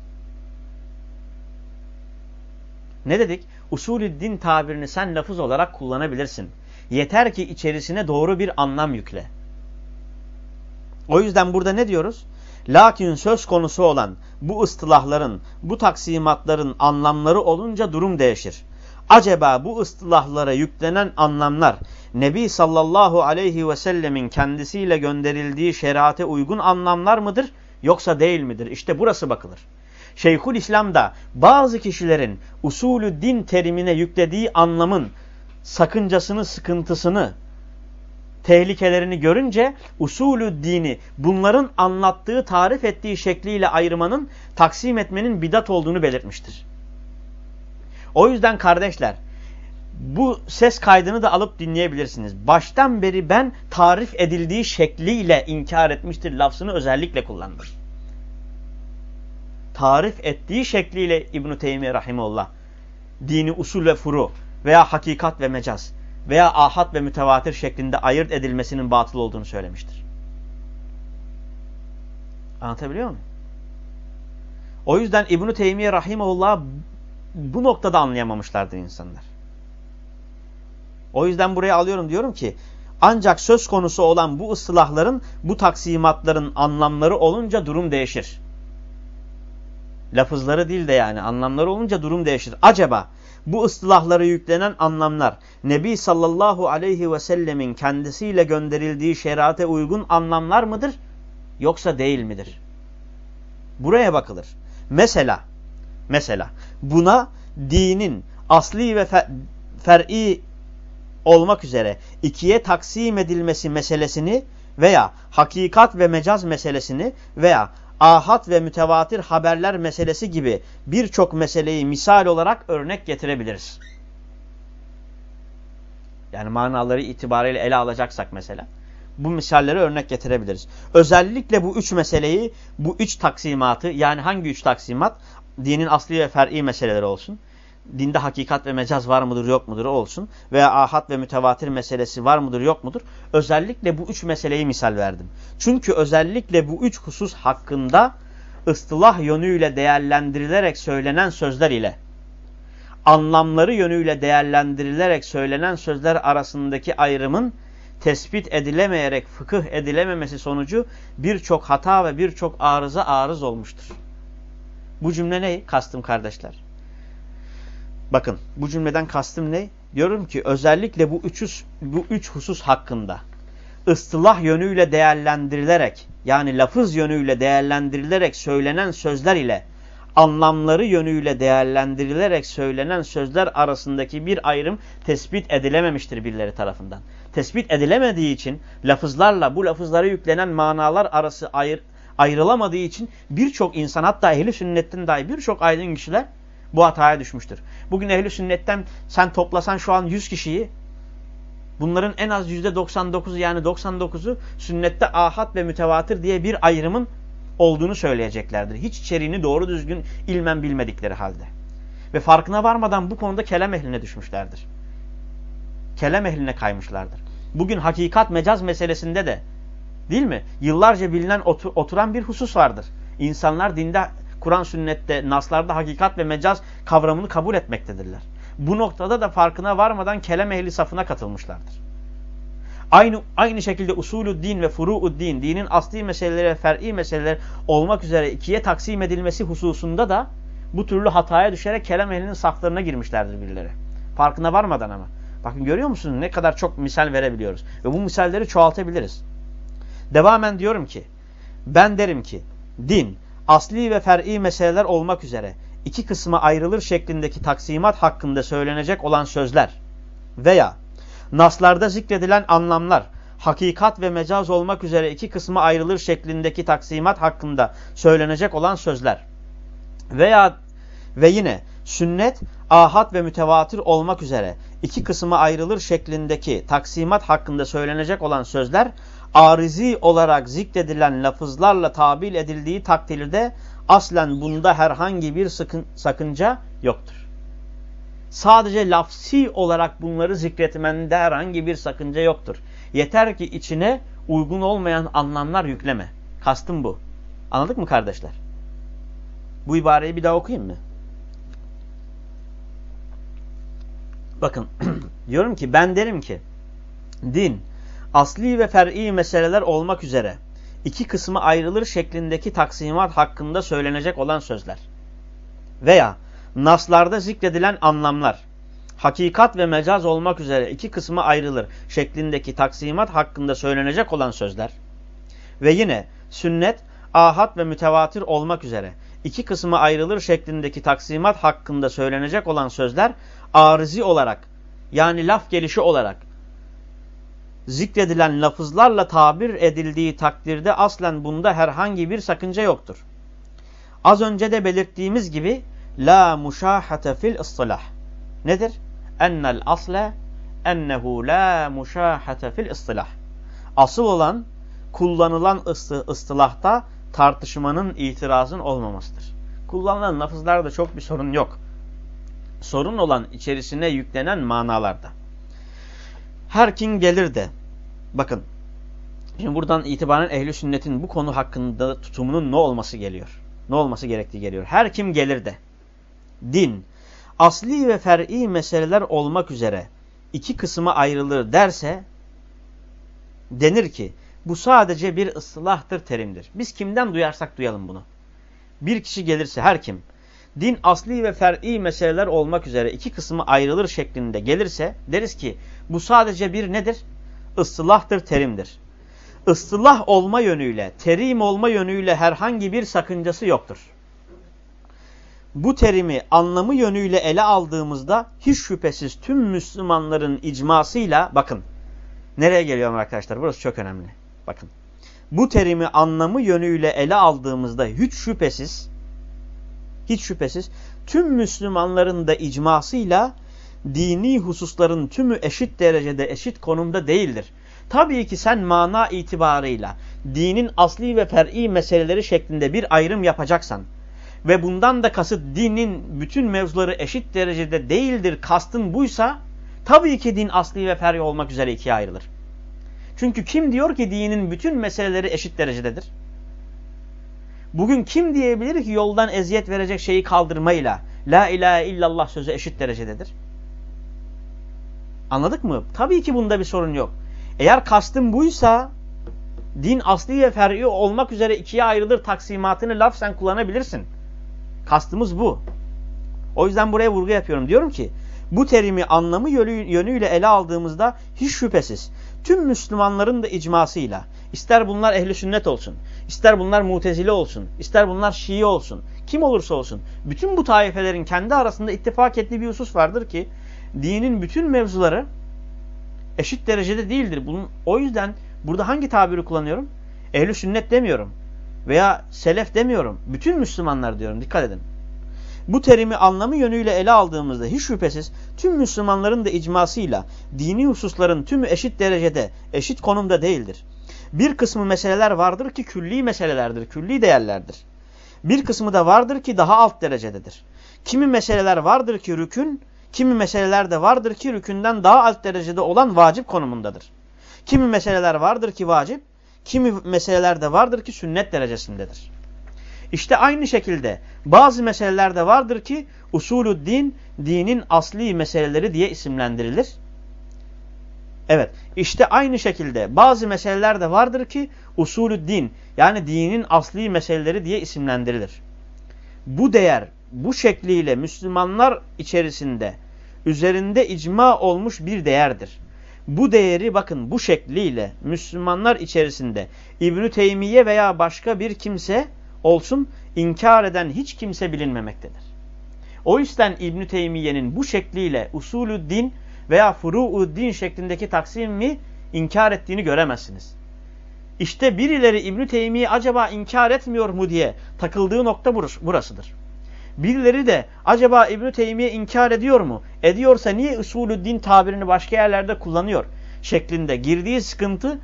Ne dedik? Usulü din tabirini sen lafız olarak kullanabilirsin. Yeter ki içerisine doğru bir anlam yükle. O yüzden burada ne diyoruz? Lakin söz konusu olan bu ıstılahların, bu taksimatların anlamları olunca durum değişir. Acaba bu ıstılahlara yüklenen anlamlar Nebi sallallahu aleyhi ve sellemin kendisiyle gönderildiği şeriate uygun anlamlar mıdır yoksa değil midir? İşte burası bakılır. Şeyhül İslam'da bazı kişilerin usulü din terimine yüklediği anlamın sakıncasını, sıkıntısını, tehlikelerini görünce usulü dini bunların anlattığı, tarif ettiği şekliyle ayırmanın, taksim etmenin bidat olduğunu belirtmiştir. O yüzden kardeşler bu ses kaydını da alıp dinleyebilirsiniz. Baştan beri ben tarif edildiği şekliyle inkar etmiştir lafzını özellikle kullandım. Tarif ettiği şekliyle İbn-i Teymiye Rahimullah dini usul ve furu veya hakikat ve mecaz veya ahad ve mütevatir şeklinde ayırt edilmesinin batıl olduğunu söylemiştir. Anlatabiliyor muyum? O yüzden İbn-i Teymiye Rahimullah bu noktada anlayamamışlardır insanlar. O yüzden buraya alıyorum diyorum ki ancak söz konusu olan bu ıslahların, bu taksimatların anlamları olunca durum değişir. Lafızları değil de yani anlamları olunca durum değişir. Acaba bu ıslahlara yüklenen anlamlar Nebi sallallahu aleyhi ve sellemin kendisiyle gönderildiği şerate uygun anlamlar mıdır yoksa değil midir? Buraya bakılır. Mesela mesela buna dinin asli ve fer'i olmak üzere ikiye taksim edilmesi meselesini veya hakikat ve mecaz meselesini veya ahad ve mütevatir haberler meselesi gibi birçok meseleyi misal olarak örnek getirebiliriz. Yani manaları itibariyle ele alacaksak mesela. Bu misalleri örnek getirebiliriz. Özellikle bu üç meseleyi, bu üç taksimatı yani hangi üç taksimat? Dinin asli ve fer'i meseleleri olsun dinde hakikat ve mecaz var mıdır yok mudur olsun veya ahad ve mütevatir meselesi var mıdır yok mudur özellikle bu üç meseleyi misal verdim. Çünkü özellikle bu üç husus hakkında ıstılah yönüyle değerlendirilerek söylenen sözler ile anlamları yönüyle değerlendirilerek söylenen sözler arasındaki ayrımın tespit edilemeyerek fıkıh edilememesi sonucu birçok hata ve birçok arıza arız olmuştur. Bu cümle ne? Kastım kardeşler. Bakın bu cümleden kastım ne? diyorum ki özellikle bu üç, bu üç husus hakkında ıstılah yönüyle değerlendirilerek yani lafız yönüyle değerlendirilerek söylenen sözler ile anlamları yönüyle değerlendirilerek söylenen sözler arasındaki bir ayrım tespit edilememiştir birileri tarafından. Tespit edilemediği için lafızlarla bu lafızlara yüklenen manalar arası ayır, ayrılamadığı için birçok insan hatta ehli sünnetten dahi birçok aydın kişiler bu hataya düşmüştür. Bugün ehli sünnetten sen toplasan şu an 100 kişiyi bunların en az %99'u yani 99'u sünnette ahad ve mütevatir diye bir ayrımın olduğunu söyleyeceklerdir. Hiç içeriğini doğru düzgün ilmen bilmedikleri halde. Ve farkına varmadan bu konuda kelam ehline düşmüşlerdir. Kelam ehline kaymışlardır. Bugün hakikat mecaz meselesinde de değil mi? Yıllarca bilinen otur, oturan bir husus vardır. İnsanlar dinde, Kur'an sünnette, naslarda hakikat ve mecaz kavramını kabul etmektedirler. Bu noktada da farkına varmadan kelam ehli safına katılmışlardır. Aynı aynı şekilde usulü din ve furu'u din, dinin asli meseleleri ve fer'i meseleler olmak üzere ikiye taksim edilmesi hususunda da bu türlü hataya düşerek kelam ehlinin saflarına girmişlerdir birileri. Farkına varmadan ama. Bakın görüyor musunuz ne kadar çok misal verebiliyoruz. Ve bu misalleri çoğaltabiliriz. Devamen diyorum ki, ben derim ki, din, asli ve fer'i meseleler olmak üzere iki kısma ayrılır şeklindeki taksimat hakkında söylenecek olan sözler veya naslarda zikredilen anlamlar, hakikat ve mecaz olmak üzere iki kısma ayrılır şeklindeki taksimat hakkında söylenecek olan sözler veya ve yine sünnet, ahad ve mütevatir olmak üzere iki kısma ayrılır şeklindeki taksimat hakkında söylenecek olan sözler arizi olarak zikredilen lafızlarla tabil edildiği takdirde aslen bunda herhangi bir sakın, sakınca yoktur. Sadece lafsi olarak bunları zikretmende herhangi bir sakınca yoktur. Yeter ki içine uygun olmayan anlamlar yükleme. Kastım bu. Anladık mı kardeşler? Bu ibareyi bir daha okuyayım mı? Bakın diyorum ki ben derim ki din asli ve fer'i meseleler olmak üzere iki kısmı ayrılır şeklindeki taksimat hakkında söylenecek olan sözler. Veya naslarda zikredilen anlamlar hakikat ve mecaz olmak üzere iki kısmı ayrılır şeklindeki taksimat hakkında söylenecek olan sözler. Ve yine sünnet, ahad ve mütevatir olmak üzere iki kısmı ayrılır şeklindeki taksimat hakkında söylenecek olan sözler arizi olarak yani laf gelişi olarak zikredilen lafızlarla tabir edildiği takdirde aslen bunda herhangi bir sakınca yoktur. Az önce de belirttiğimiz gibi la muşahate fil ıstılah. Nedir? Ennel asle ennehu la muşahate fil ıstılah. Asıl olan kullanılan ıstı, ıstılahta tartışmanın, itirazın olmamasıdır. Kullanılan lafızlarda çok bir sorun yok. Sorun olan içerisine yüklenen manalarda. Her kim gelir de bakın şimdi buradan itibaren ehli sünnetin bu konu hakkında tutumunun ne olması geliyor? Ne olması gerektiği geliyor. Her kim gelir de din, asli ve fer'i meseleler olmak üzere iki kısma ayrılır derse denir ki bu sadece bir ıslahtır terimdir. Biz kimden duyarsak duyalım bunu. Bir kişi gelirse her kim din asli ve fer'i meseleler olmak üzere iki kısmı ayrılır şeklinde gelirse deriz ki bu sadece bir nedir? Islahtır, terimdir. Islah olma yönüyle, terim olma yönüyle herhangi bir sakıncası yoktur. Bu terimi anlamı yönüyle ele aldığımızda hiç şüphesiz tüm Müslümanların icmasıyla bakın nereye geliyorum arkadaşlar burası çok önemli. Bakın bu terimi anlamı yönüyle ele aldığımızda hiç şüphesiz hiç şüphesiz tüm Müslümanların da icmasıyla dini hususların tümü eşit derecede eşit konumda değildir. Tabii ki sen mana itibarıyla dinin asli ve fer'i meseleleri şeklinde bir ayrım yapacaksan ve bundan da kasıt dinin bütün mevzuları eşit derecede değildir kastın buysa tabii ki din asli ve fer'i olmak üzere ikiye ayrılır. Çünkü kim diyor ki dinin bütün meseleleri eşit derecededir? Bugün kim diyebilir ki yoldan eziyet verecek şeyi kaldırmayla La ilahe illallah sözü eşit derecededir? Anladık mı? Tabii ki bunda bir sorun yok. Eğer kastın buysa din asli ve fer'i olmak üzere ikiye ayrılır taksimatını laf sen kullanabilirsin. Kastımız bu. O yüzden buraya vurgu yapıyorum. Diyorum ki Bu terimi anlamı yönüyle ele aldığımızda hiç şüphesiz tüm Müslümanların da icmasıyla ister bunlar ehli sünnet olsun, ister bunlar mutezile olsun, ister bunlar şii olsun, kim olursa olsun bütün bu taifelerin kendi arasında ittifak ettiği bir husus vardır ki dinin bütün mevzuları eşit derecede değildir. Bunun, o yüzden burada hangi tabiri kullanıyorum? Ehli sünnet demiyorum veya selef demiyorum. Bütün Müslümanlar diyorum. Dikkat edin. Bu terimi anlamı yönüyle ele aldığımızda hiç şüphesiz tüm Müslümanların da icmasıyla dini hususların tümü eşit derecede, eşit konumda değildir. Bir kısmı meseleler vardır ki külli meselelerdir, külli değerlerdir. Bir kısmı da vardır ki daha alt derecededir. Kimi meseleler vardır ki rükün, kimi meseleler de vardır ki rükünden daha alt derecede olan vacip konumundadır. Kimi meseleler vardır ki vacip, kimi meseleler de vardır ki sünnet derecesindedir. İşte aynı şekilde bazı meseleler de vardır ki usulü din, dinin asli meseleleri diye isimlendirilir. Evet, işte aynı şekilde bazı meseleler de vardır ki usulü din, yani dinin asli meseleleri diye isimlendirilir. Bu değer, bu şekliyle Müslümanlar içerisinde üzerinde icma olmuş bir değerdir. Bu değeri bakın bu şekliyle Müslümanlar içerisinde İbn-i Teymiye veya başka bir kimse olsun inkar eden hiç kimse bilinmemektedir. O yüzden İbn-i Teymiye'nin bu şekliyle usulü din veya furu'u din şeklindeki taksimi inkar ettiğini göremezsiniz. İşte birileri İbn-i Teymiye acaba inkar etmiyor mu diye takıldığı nokta burasıdır. Birileri de acaba İbn-i Teymiye inkar ediyor mu? Ediyorsa niye usulü din tabirini başka yerlerde kullanıyor? Şeklinde girdiği sıkıntı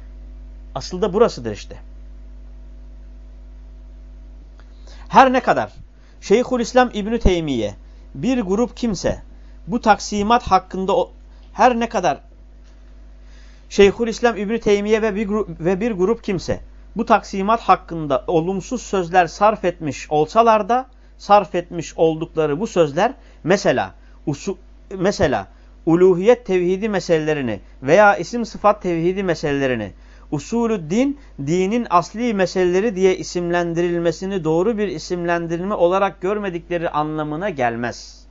asıl da burasıdır işte. Her ne kadar Şeyhülislam İbn Teymiye bir grup kimse bu taksimat hakkında her ne kadar Şeyhülislam İbn Teymiye ve bir ve bir grup kimse bu taksimat hakkında olumsuz sözler sarf etmiş olsalar da sarf etmiş oldukları bu sözler mesela usu, mesela uluhiyet tevhidi meselelerini veya isim sıfat tevhidi meselelerini usulü din, dinin asli meseleleri diye isimlendirilmesini doğru bir isimlendirme olarak görmedikleri anlamına gelmez.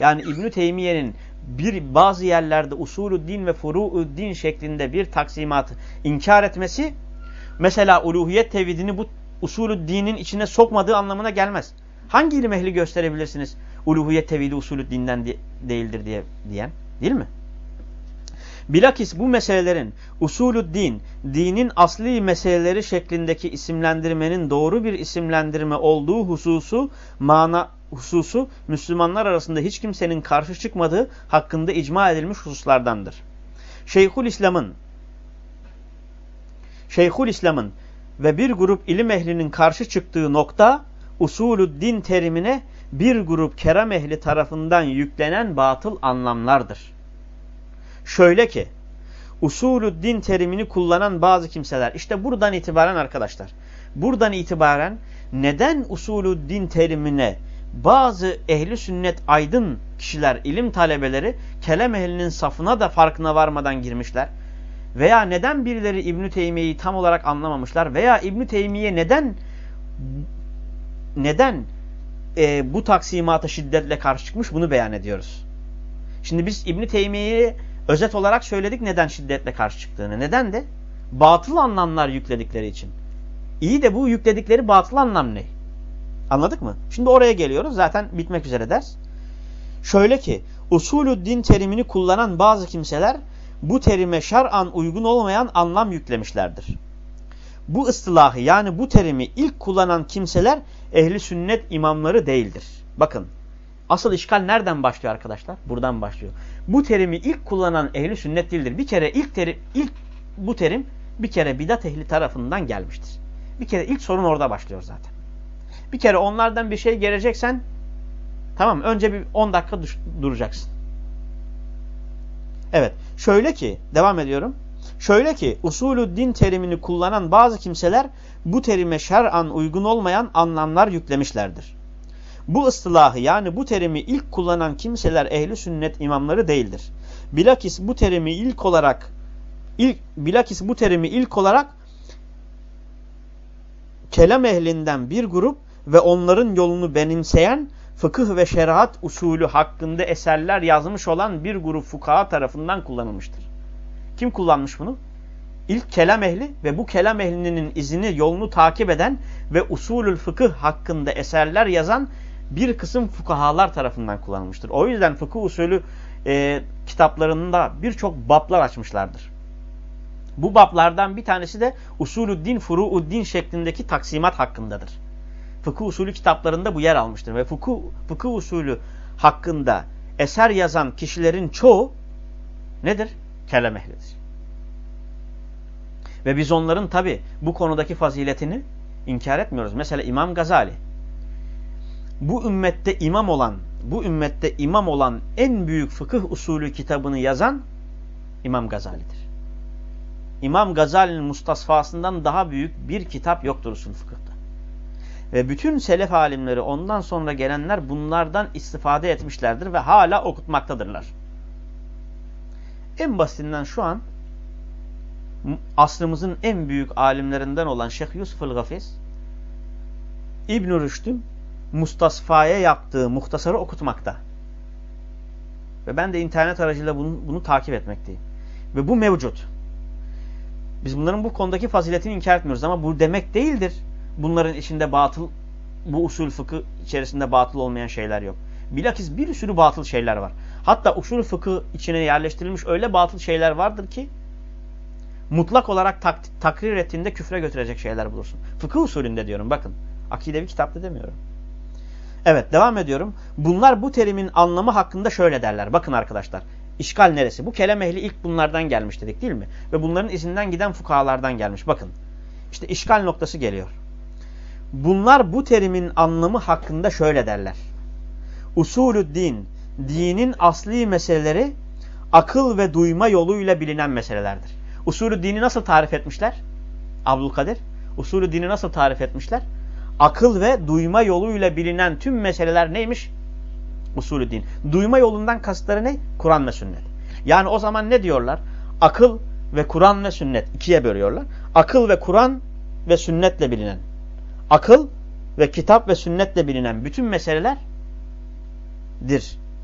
Yani İbn Teymiye'nin bir bazı yerlerde usulü din ve furu'u din şeklinde bir taksimatı inkar etmesi mesela uluhiyet tevhidini bu usulü dinin içine sokmadığı anlamına gelmez. Hangi ilim ehli gösterebilirsiniz? Uluhiyet tevhidi usulü dinden değildir diye diyen. Değil mi? Bilakis bu meselelerin usulü din, dinin asli meseleleri şeklindeki isimlendirmenin doğru bir isimlendirme olduğu hususu, mana hususu Müslümanlar arasında hiç kimsenin karşı çıkmadığı hakkında icma edilmiş hususlardandır. Şeyhül İslam'ın Şeyhül İslam'ın ve bir grup ilim ehlinin karşı çıktığı nokta usulü din terimine bir grup kerem ehli tarafından yüklenen batıl anlamlardır. Şöyle ki usulü din terimini kullanan bazı kimseler işte buradan itibaren arkadaşlar buradan itibaren neden usulü din terimine bazı ehli sünnet aydın kişiler, ilim talebeleri kelam ehlinin safına da farkına varmadan girmişler? Veya neden birileri İbn Teymiye'yi tam olarak anlamamışlar? Veya İbn Teymiye neden neden e, bu taksimata şiddetle karşı çıkmış bunu beyan ediyoruz. Şimdi biz İbn Teymiye'yi özet olarak söyledik neden şiddetle karşı çıktığını. Neden de? Batıl anlamlar yükledikleri için. İyi de bu yükledikleri batıl anlam ne? Anladık mı? Şimdi oraya geliyoruz. Zaten bitmek üzere ders. Şöyle ki usulü din terimini kullanan bazı kimseler bu terime şer'an uygun olmayan anlam yüklemişlerdir. Bu ıstılahı yani bu terimi ilk kullanan kimseler ehli sünnet imamları değildir. Bakın asıl işgal nereden başlıyor arkadaşlar? Buradan başlıyor. Bu terimi ilk kullanan ehli sünnet değildir. Bir kere ilk terim, ilk bu terim bir kere bidat ehli tarafından gelmiştir. Bir kere ilk sorun orada başlıyor zaten. Bir kere onlardan bir şey geleceksen tamam önce bir 10 dakika duracaksın. Evet şöyle ki devam ediyorum. Şöyle ki usulü din terimini kullanan bazı kimseler bu terime şer'an uygun olmayan anlamlar yüklemişlerdir. Bu ıstılahı yani bu terimi ilk kullanan kimseler ehli sünnet imamları değildir. Bilakis bu terimi ilk olarak ilk bilakis bu terimi ilk olarak kelam ehlinden bir grup ve onların yolunu benimseyen fıkıh ve şeriat usulü hakkında eserler yazmış olan bir grup fukaha tarafından kullanılmıştır. Kim kullanmış bunu? İlk kelam ehli ve bu kelam ehlinin izini, yolunu takip eden ve usulül fıkıh hakkında eserler yazan bir kısım fukahalar tarafından kullanılmıştır. O yüzden fıkıh usulü e, kitaplarında birçok bablar açmışlardır. Bu bablardan bir tanesi de usulü din, furu'u din şeklindeki taksimat hakkındadır. Fıkıh usulü kitaplarında bu yer almıştır ve fıkıh, fıkıh usulü hakkında eser yazan kişilerin çoğu nedir? Kelam ehlidir. Ve biz onların tabi bu konudaki faziletini inkar etmiyoruz. Mesela İmam Gazali. Bu ümmette imam olan, bu ümmette imam olan en büyük fıkıh usulü kitabını yazan İmam Gazali'dir. İmam Gazali'nin mustasfasından daha büyük bir kitap yoktur usul fıkıhta. Ve bütün selef alimleri ondan sonra gelenler bunlardan istifade etmişlerdir ve hala okutmaktadırlar. En basitinden şu an asrımızın en büyük alimlerinden olan Şeyh Yusuf el-Gafiz İbn-i Rüşd'ün Mustasfa'ya yaptığı muhtasarı okutmakta. Ve ben de internet aracıyla bunu, bunu takip etmekteyim. Ve bu mevcut. Biz bunların bu konudaki faziletini inkar etmiyoruz ama bu demek değildir. Bunların içinde batıl, bu usul fıkı içerisinde batıl olmayan şeyler yok. Bilakis bir sürü batıl şeyler var. Hatta usul fıkı içine yerleştirilmiş öyle batıl şeyler vardır ki mutlak olarak tak takrir ettiğinde küfre götürecek şeyler bulursun. Fıkıh usulünde diyorum bakın. Akidevi kitapta demiyorum. Evet devam ediyorum. Bunlar bu terimin anlamı hakkında şöyle derler. Bakın arkadaşlar. İşgal neresi? Bu kelam ehli ilk bunlardan gelmiş dedik değil mi? Ve bunların izinden giden fukahalardan gelmiş. Bakın. İşte işgal noktası geliyor. Bunlar bu terimin anlamı hakkında şöyle derler. Usulü din, dinin asli meseleleri akıl ve duyma yoluyla bilinen meselelerdir. Usulü dini nasıl tarif etmişler? Abdülkadir. Usulü dini nasıl tarif etmişler? Akıl ve duyma yoluyla bilinen tüm meseleler neymiş? Usulü din. Duyma yolundan kasıtları ne? Kur'an ve sünnet. Yani o zaman ne diyorlar? Akıl ve Kur'an ve sünnet ikiye bölüyorlar. Akıl ve Kur'an ve sünnetle bilinen. Akıl ve kitap ve sünnetle bilinen bütün meselelerdir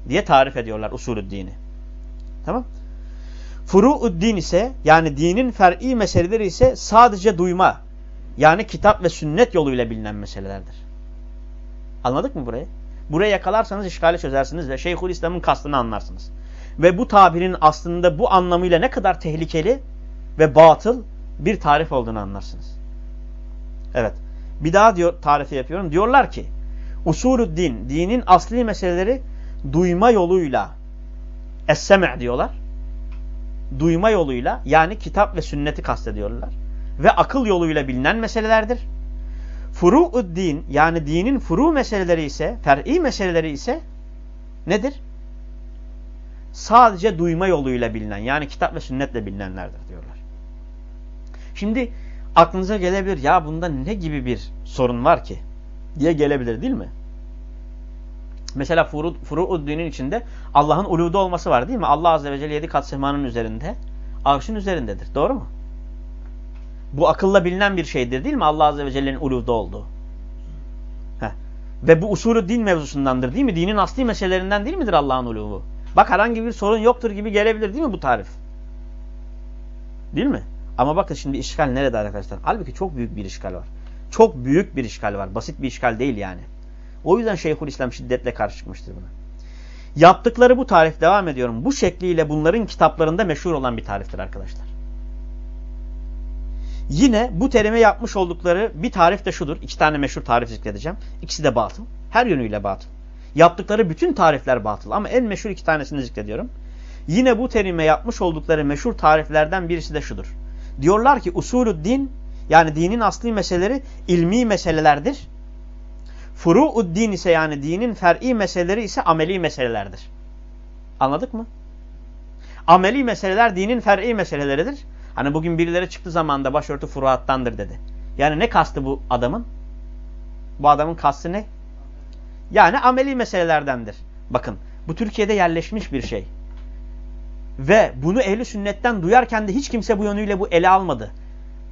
diye tarif ediyorlar usulü dini. Tamam? Furu'ud-din ise yani dinin fer'i meseleleri ise sadece duyma yani kitap ve sünnet yoluyla bilinen meselelerdir. Anladık mı burayı? Burayı yakalarsanız işgali çözersiniz ve Şeyhülislam'ın kastını anlarsınız. Ve bu tabirin aslında bu anlamıyla ne kadar tehlikeli ve batıl bir tarif olduğunu anlarsınız. Evet. Bir daha diyor tarifi yapıyorum. Diyorlar ki usulü din, dinin asli meseleleri duyma yoluyla es-seme' diyorlar duyma yoluyla yani kitap ve sünneti kastediyorlar. Ve akıl yoluyla bilinen meselelerdir. Furu'ud din yani dinin furu meseleleri ise, fer'i meseleleri ise nedir? Sadece duyma yoluyla bilinen yani kitap ve sünnetle bilinenlerdir diyorlar. Şimdi aklınıza gelebilir ya bunda ne gibi bir sorun var ki diye gelebilir değil mi? Mesela furu, furu'ud dinin içinde Allah'ın uluda olması var değil mi? Allah Azze ve Celle yedi kat semanın üzerinde, arşın üzerindedir. Doğru mu? Bu akılla bilinen bir şeydir değil mi? Allah Azze ve Celle'nin uluda olduğu. Heh. Ve bu usulü din mevzusundandır değil mi? Dinin asli meselelerinden değil midir Allah'ın uluvu? Bak herhangi bir sorun yoktur gibi gelebilir değil mi bu tarif? Değil mi? Ama bakın şimdi işgal nerede arkadaşlar? Halbuki çok büyük bir işgal var. Çok büyük bir işgal var. Basit bir işgal değil yani. O yüzden Şeyhülislam şiddetle karşı çıkmıştır buna. Yaptıkları bu tarif devam ediyorum. Bu şekliyle bunların kitaplarında meşhur olan bir tariftir arkadaşlar. Yine bu terime yapmış oldukları bir tarif de şudur. İki tane meşhur tarif zikredeceğim. İkisi de batıl. Her yönüyle batıl. Yaptıkları bütün tarifler batıl ama en meşhur iki tanesini zikrediyorum. Yine bu terime yapmış oldukları meşhur tariflerden birisi de şudur. Diyorlar ki usulü din yani dinin asli meseleleri ilmi meselelerdir Furu'ud din ise yani dinin fer'i meseleleri ise ameli meselelerdir. Anladık mı? Ameli meseleler dinin fer'i meseleleridir. Hani bugün birileri çıktı zamanda başörtü furuattandır dedi. Yani ne kastı bu adamın? Bu adamın kastı ne? Yani ameli meselelerdendir. Bakın bu Türkiye'de yerleşmiş bir şey. Ve bunu ehli sünnetten duyarken de hiç kimse bu yönüyle bu ele almadı.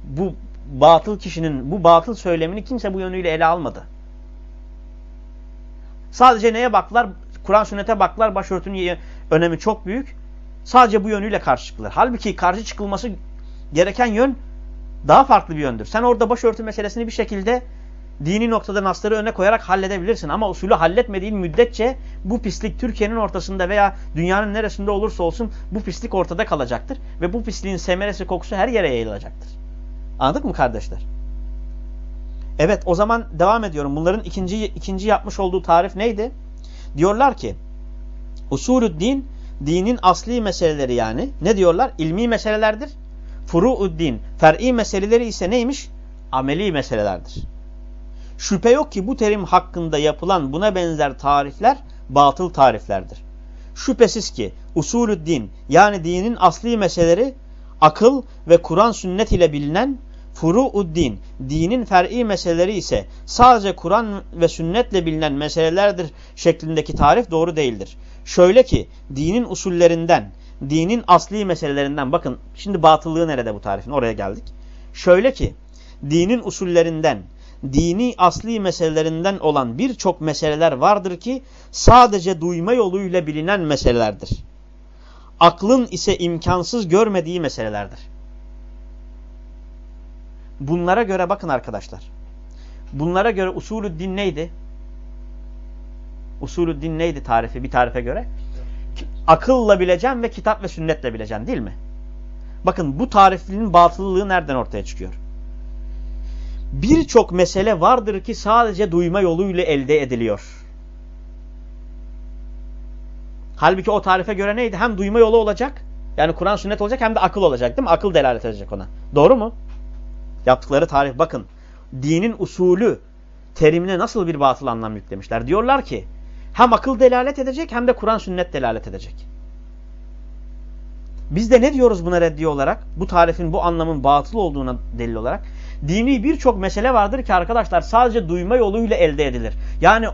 Bu batıl kişinin bu batıl söylemini kimse bu yönüyle ele almadı. Sadece neye baktılar? Kur'an sünnete baktılar. Başörtünün önemi çok büyük. Sadece bu yönüyle karşı çıktılar. Halbuki karşı çıkılması gereken yön daha farklı bir yöndür. Sen orada başörtü meselesini bir şekilde dini noktada nasları öne koyarak halledebilirsin. Ama usulü halletmediğin müddetçe bu pislik Türkiye'nin ortasında veya dünyanın neresinde olursa olsun bu pislik ortada kalacaktır. Ve bu pisliğin semeresi kokusu her yere yayılacaktır. Anladık mı kardeşler? Evet o zaman devam ediyorum. Bunların ikinci, ikinci yapmış olduğu tarif neydi? Diyorlar ki usulü din, dinin asli meseleleri yani. Ne diyorlar? İlmi meselelerdir. Furu'ud din, fer'i meseleleri ise neymiş? Ameli meselelerdir. Şüphe yok ki bu terim hakkında yapılan buna benzer tarifler batıl tariflerdir. Şüphesiz ki usulü din yani dinin asli meseleleri akıl ve Kur'an sünnet ile bilinen furu'ud din, dinin fer'i meseleleri ise sadece Kur'an ve sünnetle bilinen meselelerdir şeklindeki tarif doğru değildir. Şöyle ki dinin usullerinden, dinin asli meselelerinden bakın şimdi batıllığı nerede bu tarifin oraya geldik. Şöyle ki dinin usullerinden, dini asli meselelerinden olan birçok meseleler vardır ki sadece duyma yoluyla bilinen meselelerdir. Aklın ise imkansız görmediği meselelerdir. Bunlara göre bakın arkadaşlar. Bunlara göre usulü din neydi? Usulü din neydi tarifi bir tarife göre? Akılla bileceğim ve kitap ve sünnetle bileceğim değil mi? Bakın bu tarifinin batılılığı nereden ortaya çıkıyor? Birçok mesele vardır ki sadece duyma yoluyla elde ediliyor. Halbuki o tarife göre neydi? Hem duyma yolu olacak, yani Kur'an sünnet olacak hem de akıl olacak değil mi? Akıl delalet edecek ona. Doğru mu? Yaptıkları tarif bakın. Dinin usulü terimine nasıl bir batıl anlam yüklemişler. Diyorlar ki hem akıl delalet edecek hem de Kur'an sünnet delalet edecek. Biz de ne diyoruz buna reddi olarak? Bu tarifin bu anlamın batıl olduğuna delil olarak. Dini birçok mesele vardır ki arkadaşlar sadece duyma yoluyla elde edilir. Yani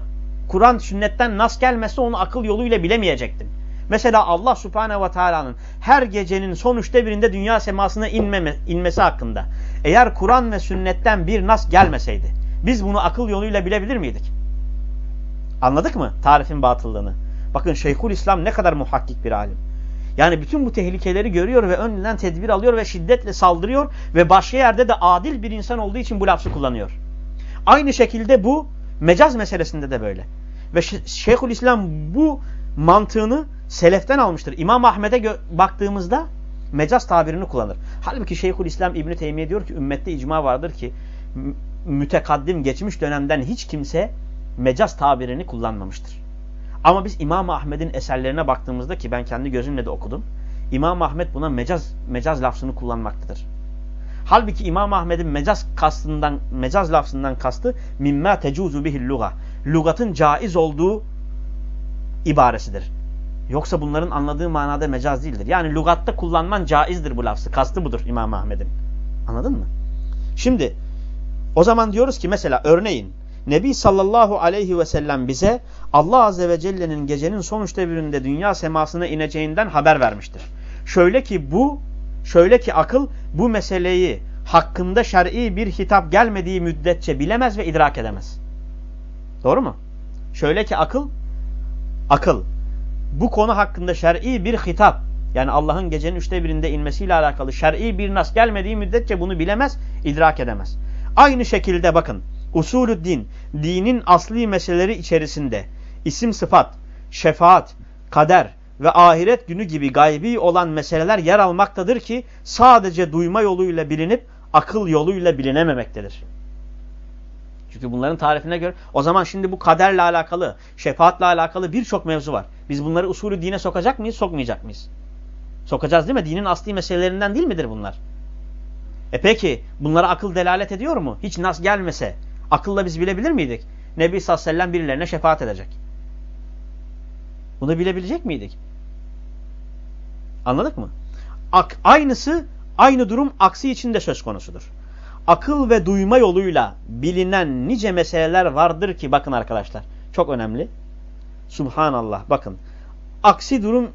Kur'an sünnetten nas gelmezse onu akıl yoluyla bilemeyecektin. Mesela Allah subhanehu ve teala'nın her gecenin son üçte birinde dünya semasına inmeme, inmesi hakkında. Eğer Kur'an ve sünnetten bir nas gelmeseydi biz bunu akıl yoluyla bilebilir miydik? Anladık mı tarifin batıllığını? Bakın Şeyhül İslam ne kadar muhakkik bir alim. Yani bütün bu tehlikeleri görüyor ve önden tedbir alıyor ve şiddetle saldırıyor ve başka yerde de adil bir insan olduğu için bu lafzı kullanıyor. Aynı şekilde bu mecaz meselesinde de böyle. Ve Şeyhül İslam bu mantığını seleften almıştır. İmam Ahmet'e baktığımızda mecaz tabirini kullanır. Halbuki Şeyhül İslam İbni Teymiye diyor ki ümmette icma vardır ki mütekaddim geçmiş dönemden hiç kimse mecaz tabirini kullanmamıştır. Ama biz İmam Ahmet'in eserlerine baktığımızda ki ben kendi gözümle de okudum. İmam Ahmet buna mecaz mecaz lafzını kullanmaktadır. Halbuki İmam Ahmet'in mecaz kastından mecaz lafzından kastı mimma tecuzu bihil luga. Lugatın caiz olduğu ibaresidir. Yoksa bunların anladığı manada mecaz değildir. Yani lugatta kullanman caizdir bu lafzı. Kastı budur İmam Ahmet'in. Anladın mı? Şimdi o zaman diyoruz ki mesela örneğin Nebi sallallahu aleyhi ve sellem bize Allah azze ve celle'nin gecenin son üçte birinde dünya semasına ineceğinden haber vermiştir. Şöyle ki bu, şöyle ki akıl bu meseleyi hakkında şer'i bir hitap gelmediği müddetçe bilemez ve idrak edemez. Doğru mu? Şöyle ki akıl, akıl bu konu hakkında şer'i bir hitap yani Allah'ın gecenin üçte birinde inmesiyle alakalı şer'i bir nas gelmediği müddetçe bunu bilemez, idrak edemez. Aynı şekilde bakın usulü din, dinin asli meseleleri içerisinde isim sıfat, şefaat, kader ve ahiret günü gibi gaybi olan meseleler yer almaktadır ki sadece duyma yoluyla bilinip akıl yoluyla bilinememektedir. Çünkü bunların tarifine göre o zaman şimdi bu kaderle alakalı, şefaatle alakalı birçok mevzu var. Biz bunları usulü dine sokacak mıyız, sokmayacak mıyız? Sokacağız değil mi? Dinin asli meselelerinden değil midir bunlar? E peki bunlara akıl delalet ediyor mu? Hiç nas gelmese akılla biz bilebilir miydik? Nebi sallallahu aleyhi ve sellem birilerine şefaat edecek. Bunu bilebilecek miydik? Anladık mı? Ak aynısı, aynı durum aksi için de söz konusudur. Akıl ve duyma yoluyla bilinen nice meseleler vardır ki bakın arkadaşlar çok önemli. Subhanallah bakın. Aksi durum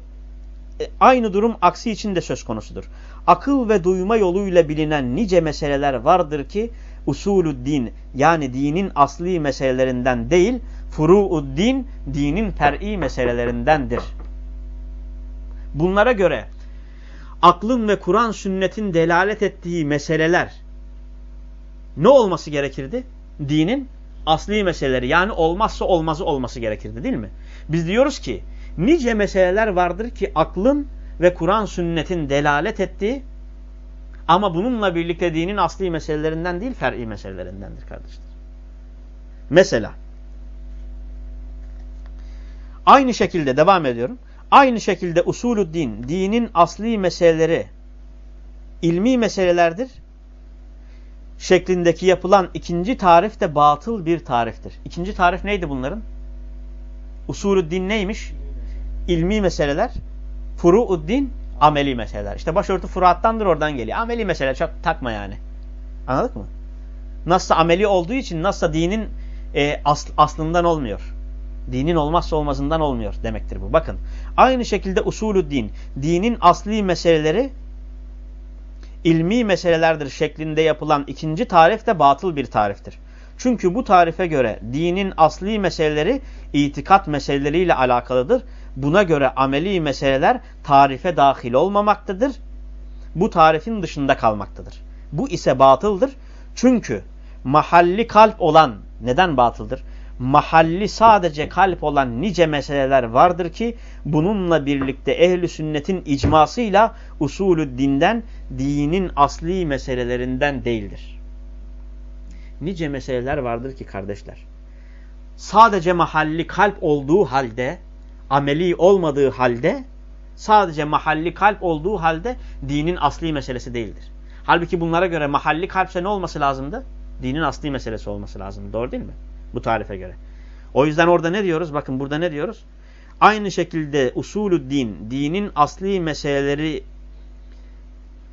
e, aynı durum aksi için de söz konusudur. Akıl ve duyma yoluyla bilinen nice meseleler vardır ki usulü din yani dinin asli meselelerinden değil, furu'ud din dinin fer'i meselelerindendir. Bunlara göre aklın ve Kur'an sünnetin delalet ettiği meseleler ne olması gerekirdi? Dinin asli meseleleri yani olmazsa olmazı olması gerekirdi değil mi? Biz diyoruz ki nice meseleler vardır ki aklın ve Kur'an sünnetin delalet ettiği ama bununla birlikte dinin asli meselelerinden değil fer'i meselelerindendir kardeşler. Mesela aynı şekilde devam ediyorum. Aynı şekilde usulü din, dinin asli meseleleri ilmi meselelerdir. Şeklindeki yapılan ikinci tarif de batıl bir tariftir. İkinci tarif neydi bunların? Usulü din neymiş? İlmi meseleler. Furu'ud din ameli meseleler. İşte başörtü furuattandır oradan geliyor. Ameli mesele çok takma yani. Anladık mı? Nasıl ameli olduğu için nasıl dinin e, asl, aslından olmuyor. Dinin olmazsa olmazından olmuyor demektir bu. Bakın aynı şekilde usulü din, dinin asli meseleleri ilmi meselelerdir şeklinde yapılan ikinci tarif de batıl bir tariftir. Çünkü bu tarife göre dinin asli meseleleri itikat meseleleriyle alakalıdır. Buna göre ameli meseleler tarife dahil olmamaktadır. Bu tarifin dışında kalmaktadır. Bu ise batıldır. Çünkü mahalli kalp olan neden batıldır? Mahalli sadece kalp olan nice meseleler vardır ki bununla birlikte ehli sünnetin icmasıyla usulü dinden dinin asli meselelerinden değildir. Nice meseleler vardır ki kardeşler. Sadece mahalli kalp olduğu halde, ameli olmadığı halde, sadece mahalli kalp olduğu halde dinin asli meselesi değildir. Halbuki bunlara göre mahalli kalpse ne olması lazımdı? Dinin asli meselesi olması lazım. Doğru değil mi? Bu tarife göre. O yüzden orada ne diyoruz? Bakın burada ne diyoruz? Aynı şekilde usulü din, dinin asli meseleleri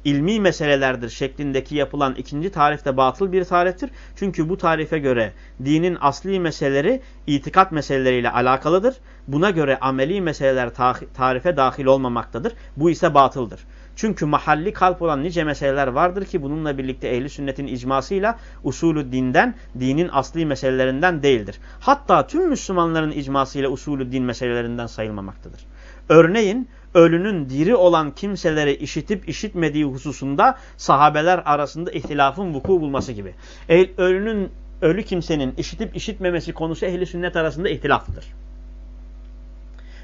ilmi meselelerdir şeklindeki yapılan ikinci tarif de batıl bir tariftir. Çünkü bu tarife göre dinin asli meseleleri itikat meseleleriyle alakalıdır. Buna göre ameli meseleler tarife dahil olmamaktadır. Bu ise batıldır. Çünkü mahalli kalp olan nice meseleler vardır ki bununla birlikte ehli sünnetin icmasıyla usulü dinden, dinin asli meselelerinden değildir. Hatta tüm Müslümanların icmasıyla usulü din meselelerinden sayılmamaktadır. Örneğin ölünün diri olan kimseleri işitip işitmediği hususunda sahabeler arasında ihtilafın vuku bulması gibi. Ölünün ölü kimsenin işitip işitmemesi konusu ehli sünnet arasında ihtilaflıdır.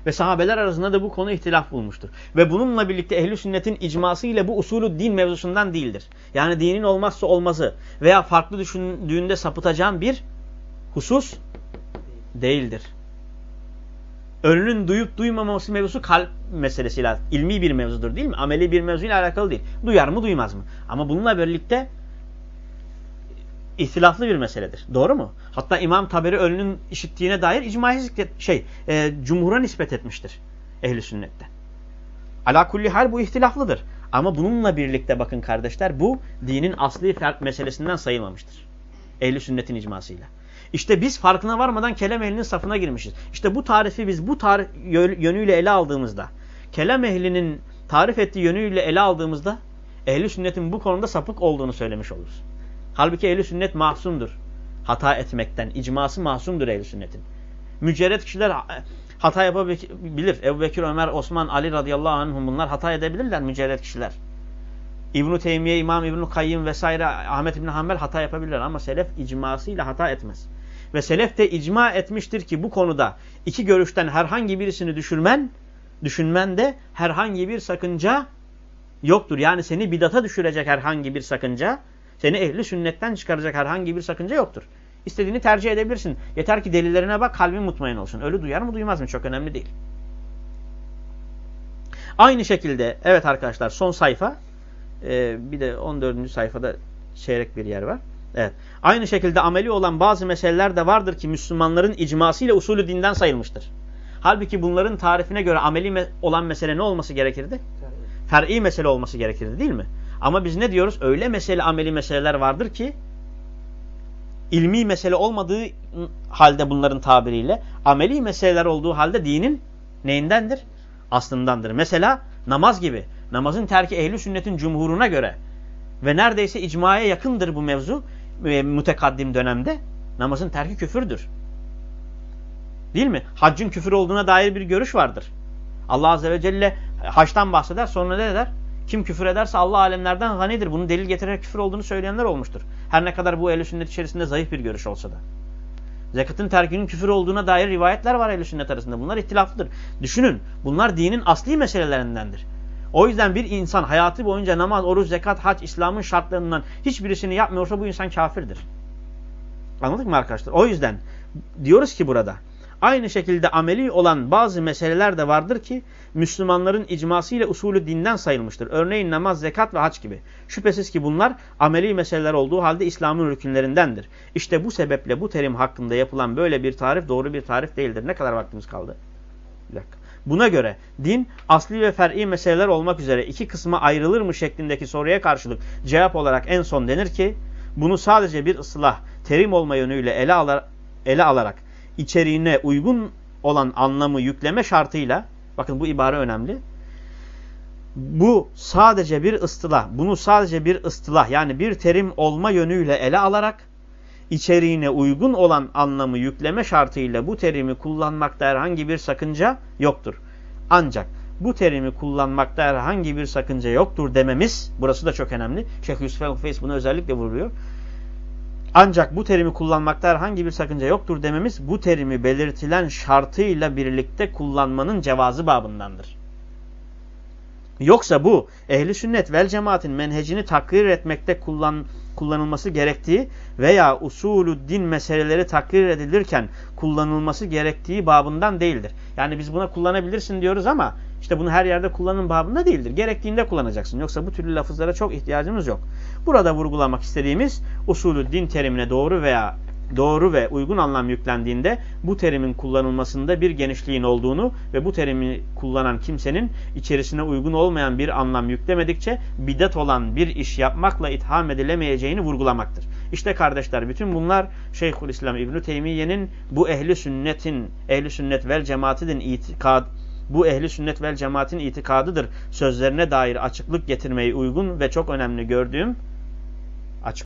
Ve sahabeler arasında da bu konu ihtilaf bulmuştur. Ve bununla birlikte ehli sünnetin icması ile bu usulü din mevzusundan değildir. Yani dinin olmazsa olmazı veya farklı düşündüğünde sapıtacağın bir husus değildir. Ölünün duyup duymaması mevzusu kalp meselesiyle ilmi bir mevzudur değil mi? Ameli bir mevzuyla alakalı değil. Duyar mı duymaz mı? Ama bununla birlikte ihtilaflı bir meseledir. Doğru mu? Hatta İmam Taberi ölünün işittiğine dair icmai zikret, şey, e, cumhura nispet etmiştir ehli sünnette. Ala kulli hal bu ihtilaflıdır. Ama bununla birlikte bakın kardeşler bu dinin asli fark meselesinden sayılmamıştır. Ehli sünnetin icmasıyla. İşte biz farkına varmadan kelam ehlinin safına girmişiz. İşte bu tarifi biz bu tarif yönüyle ele aldığımızda, kelam ehlinin tarif ettiği yönüyle ele aldığımızda ehli sünnetin bu konuda sapık olduğunu söylemiş oluruz. Halbuki ehli sünnet mahsumdur hata etmekten. İcması mahsumdur ehli sünnetin. Mücerret kişiler hata yapabilir. Ebu Bekir, Ömer, Osman, Ali radıyallahu anhum bunlar hata edebilirler mücerret kişiler. İbn-i Teymiye, İmam İbn-i Kayyım vesaire Ahmet İbn Hanbel hata yapabilirler ama selef icmasıyla hata etmez. Ve selef de icma etmiştir ki bu konuda iki görüşten herhangi birisini düşürmen, düşünmen de herhangi bir sakınca yoktur. Yani seni bidata düşürecek herhangi bir sakınca seni ehli sünnetten çıkaracak herhangi bir sakınca yoktur. İstediğini tercih edebilirsin. Yeter ki delillerine bak kalbin mutmain olsun. Ölü duyar mı duymaz mı çok önemli değil. Aynı şekilde evet arkadaşlar son sayfa ee, bir de 14. sayfada çeyrek bir yer var. Evet. Aynı şekilde ameli olan bazı meseleler de vardır ki Müslümanların icmasıyla usulü dinden sayılmıştır. Halbuki bunların tarifine göre ameli me olan mesele ne olması gerekirdi? Fer'i mesele olması gerekirdi değil mi? Ama biz ne diyoruz? Öyle mesele ameli meseleler vardır ki ilmi mesele olmadığı halde bunların tabiriyle ameli meseleler olduğu halde dinin neyindendir? Aslındandır. Mesela namaz gibi. Namazın terki ehli sünnetin cumhuruna göre ve neredeyse icmaya yakındır bu mevzu. e, mütekaddim dönemde namazın terki küfürdür. Değil mi? Haccın küfür olduğuna dair bir görüş vardır. Allah Azze ve Celle haçtan bahseder sonra ne der? Kim küfür ederse Allah alemlerden ganidir. Bunu delil getirerek küfür olduğunu söyleyenler olmuştur. Her ne kadar bu ehl sünnet içerisinde zayıf bir görüş olsa da. Zekatın terkinin küfür olduğuna dair rivayetler var ehl sünnet arasında. Bunlar ihtilaflıdır. Düşünün bunlar dinin asli meselelerindendir. O yüzden bir insan hayatı boyunca namaz, oruç, zekat, hac, İslam'ın şartlarından hiçbirisini yapmıyorsa bu insan kafirdir. Anladık mı arkadaşlar? O yüzden diyoruz ki burada aynı şekilde ameli olan bazı meseleler de vardır ki Müslümanların icması ile usulü dinden sayılmıştır. Örneğin namaz, zekat ve hac gibi. Şüphesiz ki bunlar ameli meseleler olduğu halde İslam'ın rükünlerindendir. İşte bu sebeple bu terim hakkında yapılan böyle bir tarif doğru bir tarif değildir. Ne kadar vaktimiz kaldı? Bir dakika. Buna göre din asli ve fer'i meseleler olmak üzere iki kısma ayrılır mı şeklindeki soruya karşılık cevap olarak en son denir ki bunu sadece bir ıslah, terim olma yönüyle ele, alar, ele alarak içeriğine uygun olan anlamı yükleme şartıyla bakın bu ibare önemli. Bu sadece bir ıstılah, bunu sadece bir ıstılah yani bir terim olma yönüyle ele alarak içeriğine uygun olan anlamı yükleme şartıyla bu terimi kullanmakta herhangi bir sakınca yoktur. Ancak bu terimi kullanmakta herhangi bir sakınca yoktur dememiz, burası da çok önemli. Şeyh Yusuf el bunu özellikle vuruyor. Ancak bu terimi kullanmakta herhangi bir sakınca yoktur dememiz bu terimi belirtilen şartıyla birlikte kullanmanın cevazı babındandır. Yoksa bu ehli sünnet vel cemaatin menhecini takrir etmekte kullan, kullanılması gerektiği veya usulü din meseleleri takrir edilirken kullanılması gerektiği babından değildir. Yani biz buna kullanabilirsin diyoruz ama işte bunu her yerde kullanın babında değildir. Gerektiğinde kullanacaksın. Yoksa bu türlü lafızlara çok ihtiyacımız yok. Burada vurgulamak istediğimiz usulü din terimine doğru veya doğru ve uygun anlam yüklendiğinde bu terimin kullanılmasında bir genişliğin olduğunu ve bu terimi kullanan kimsenin içerisine uygun olmayan bir anlam yüklemedikçe bidat olan bir iş yapmakla itham edilemeyeceğini vurgulamaktır. İşte kardeşler bütün bunlar Şeyhülislam İbn Teymiye'nin bu ehli sünnetin ehli sünnet vel cemaatinin itikad bu ehli sünnet vel cemaatin itikadıdır. Sözlerine dair açıklık getirmeyi uygun ve çok önemli gördüğüm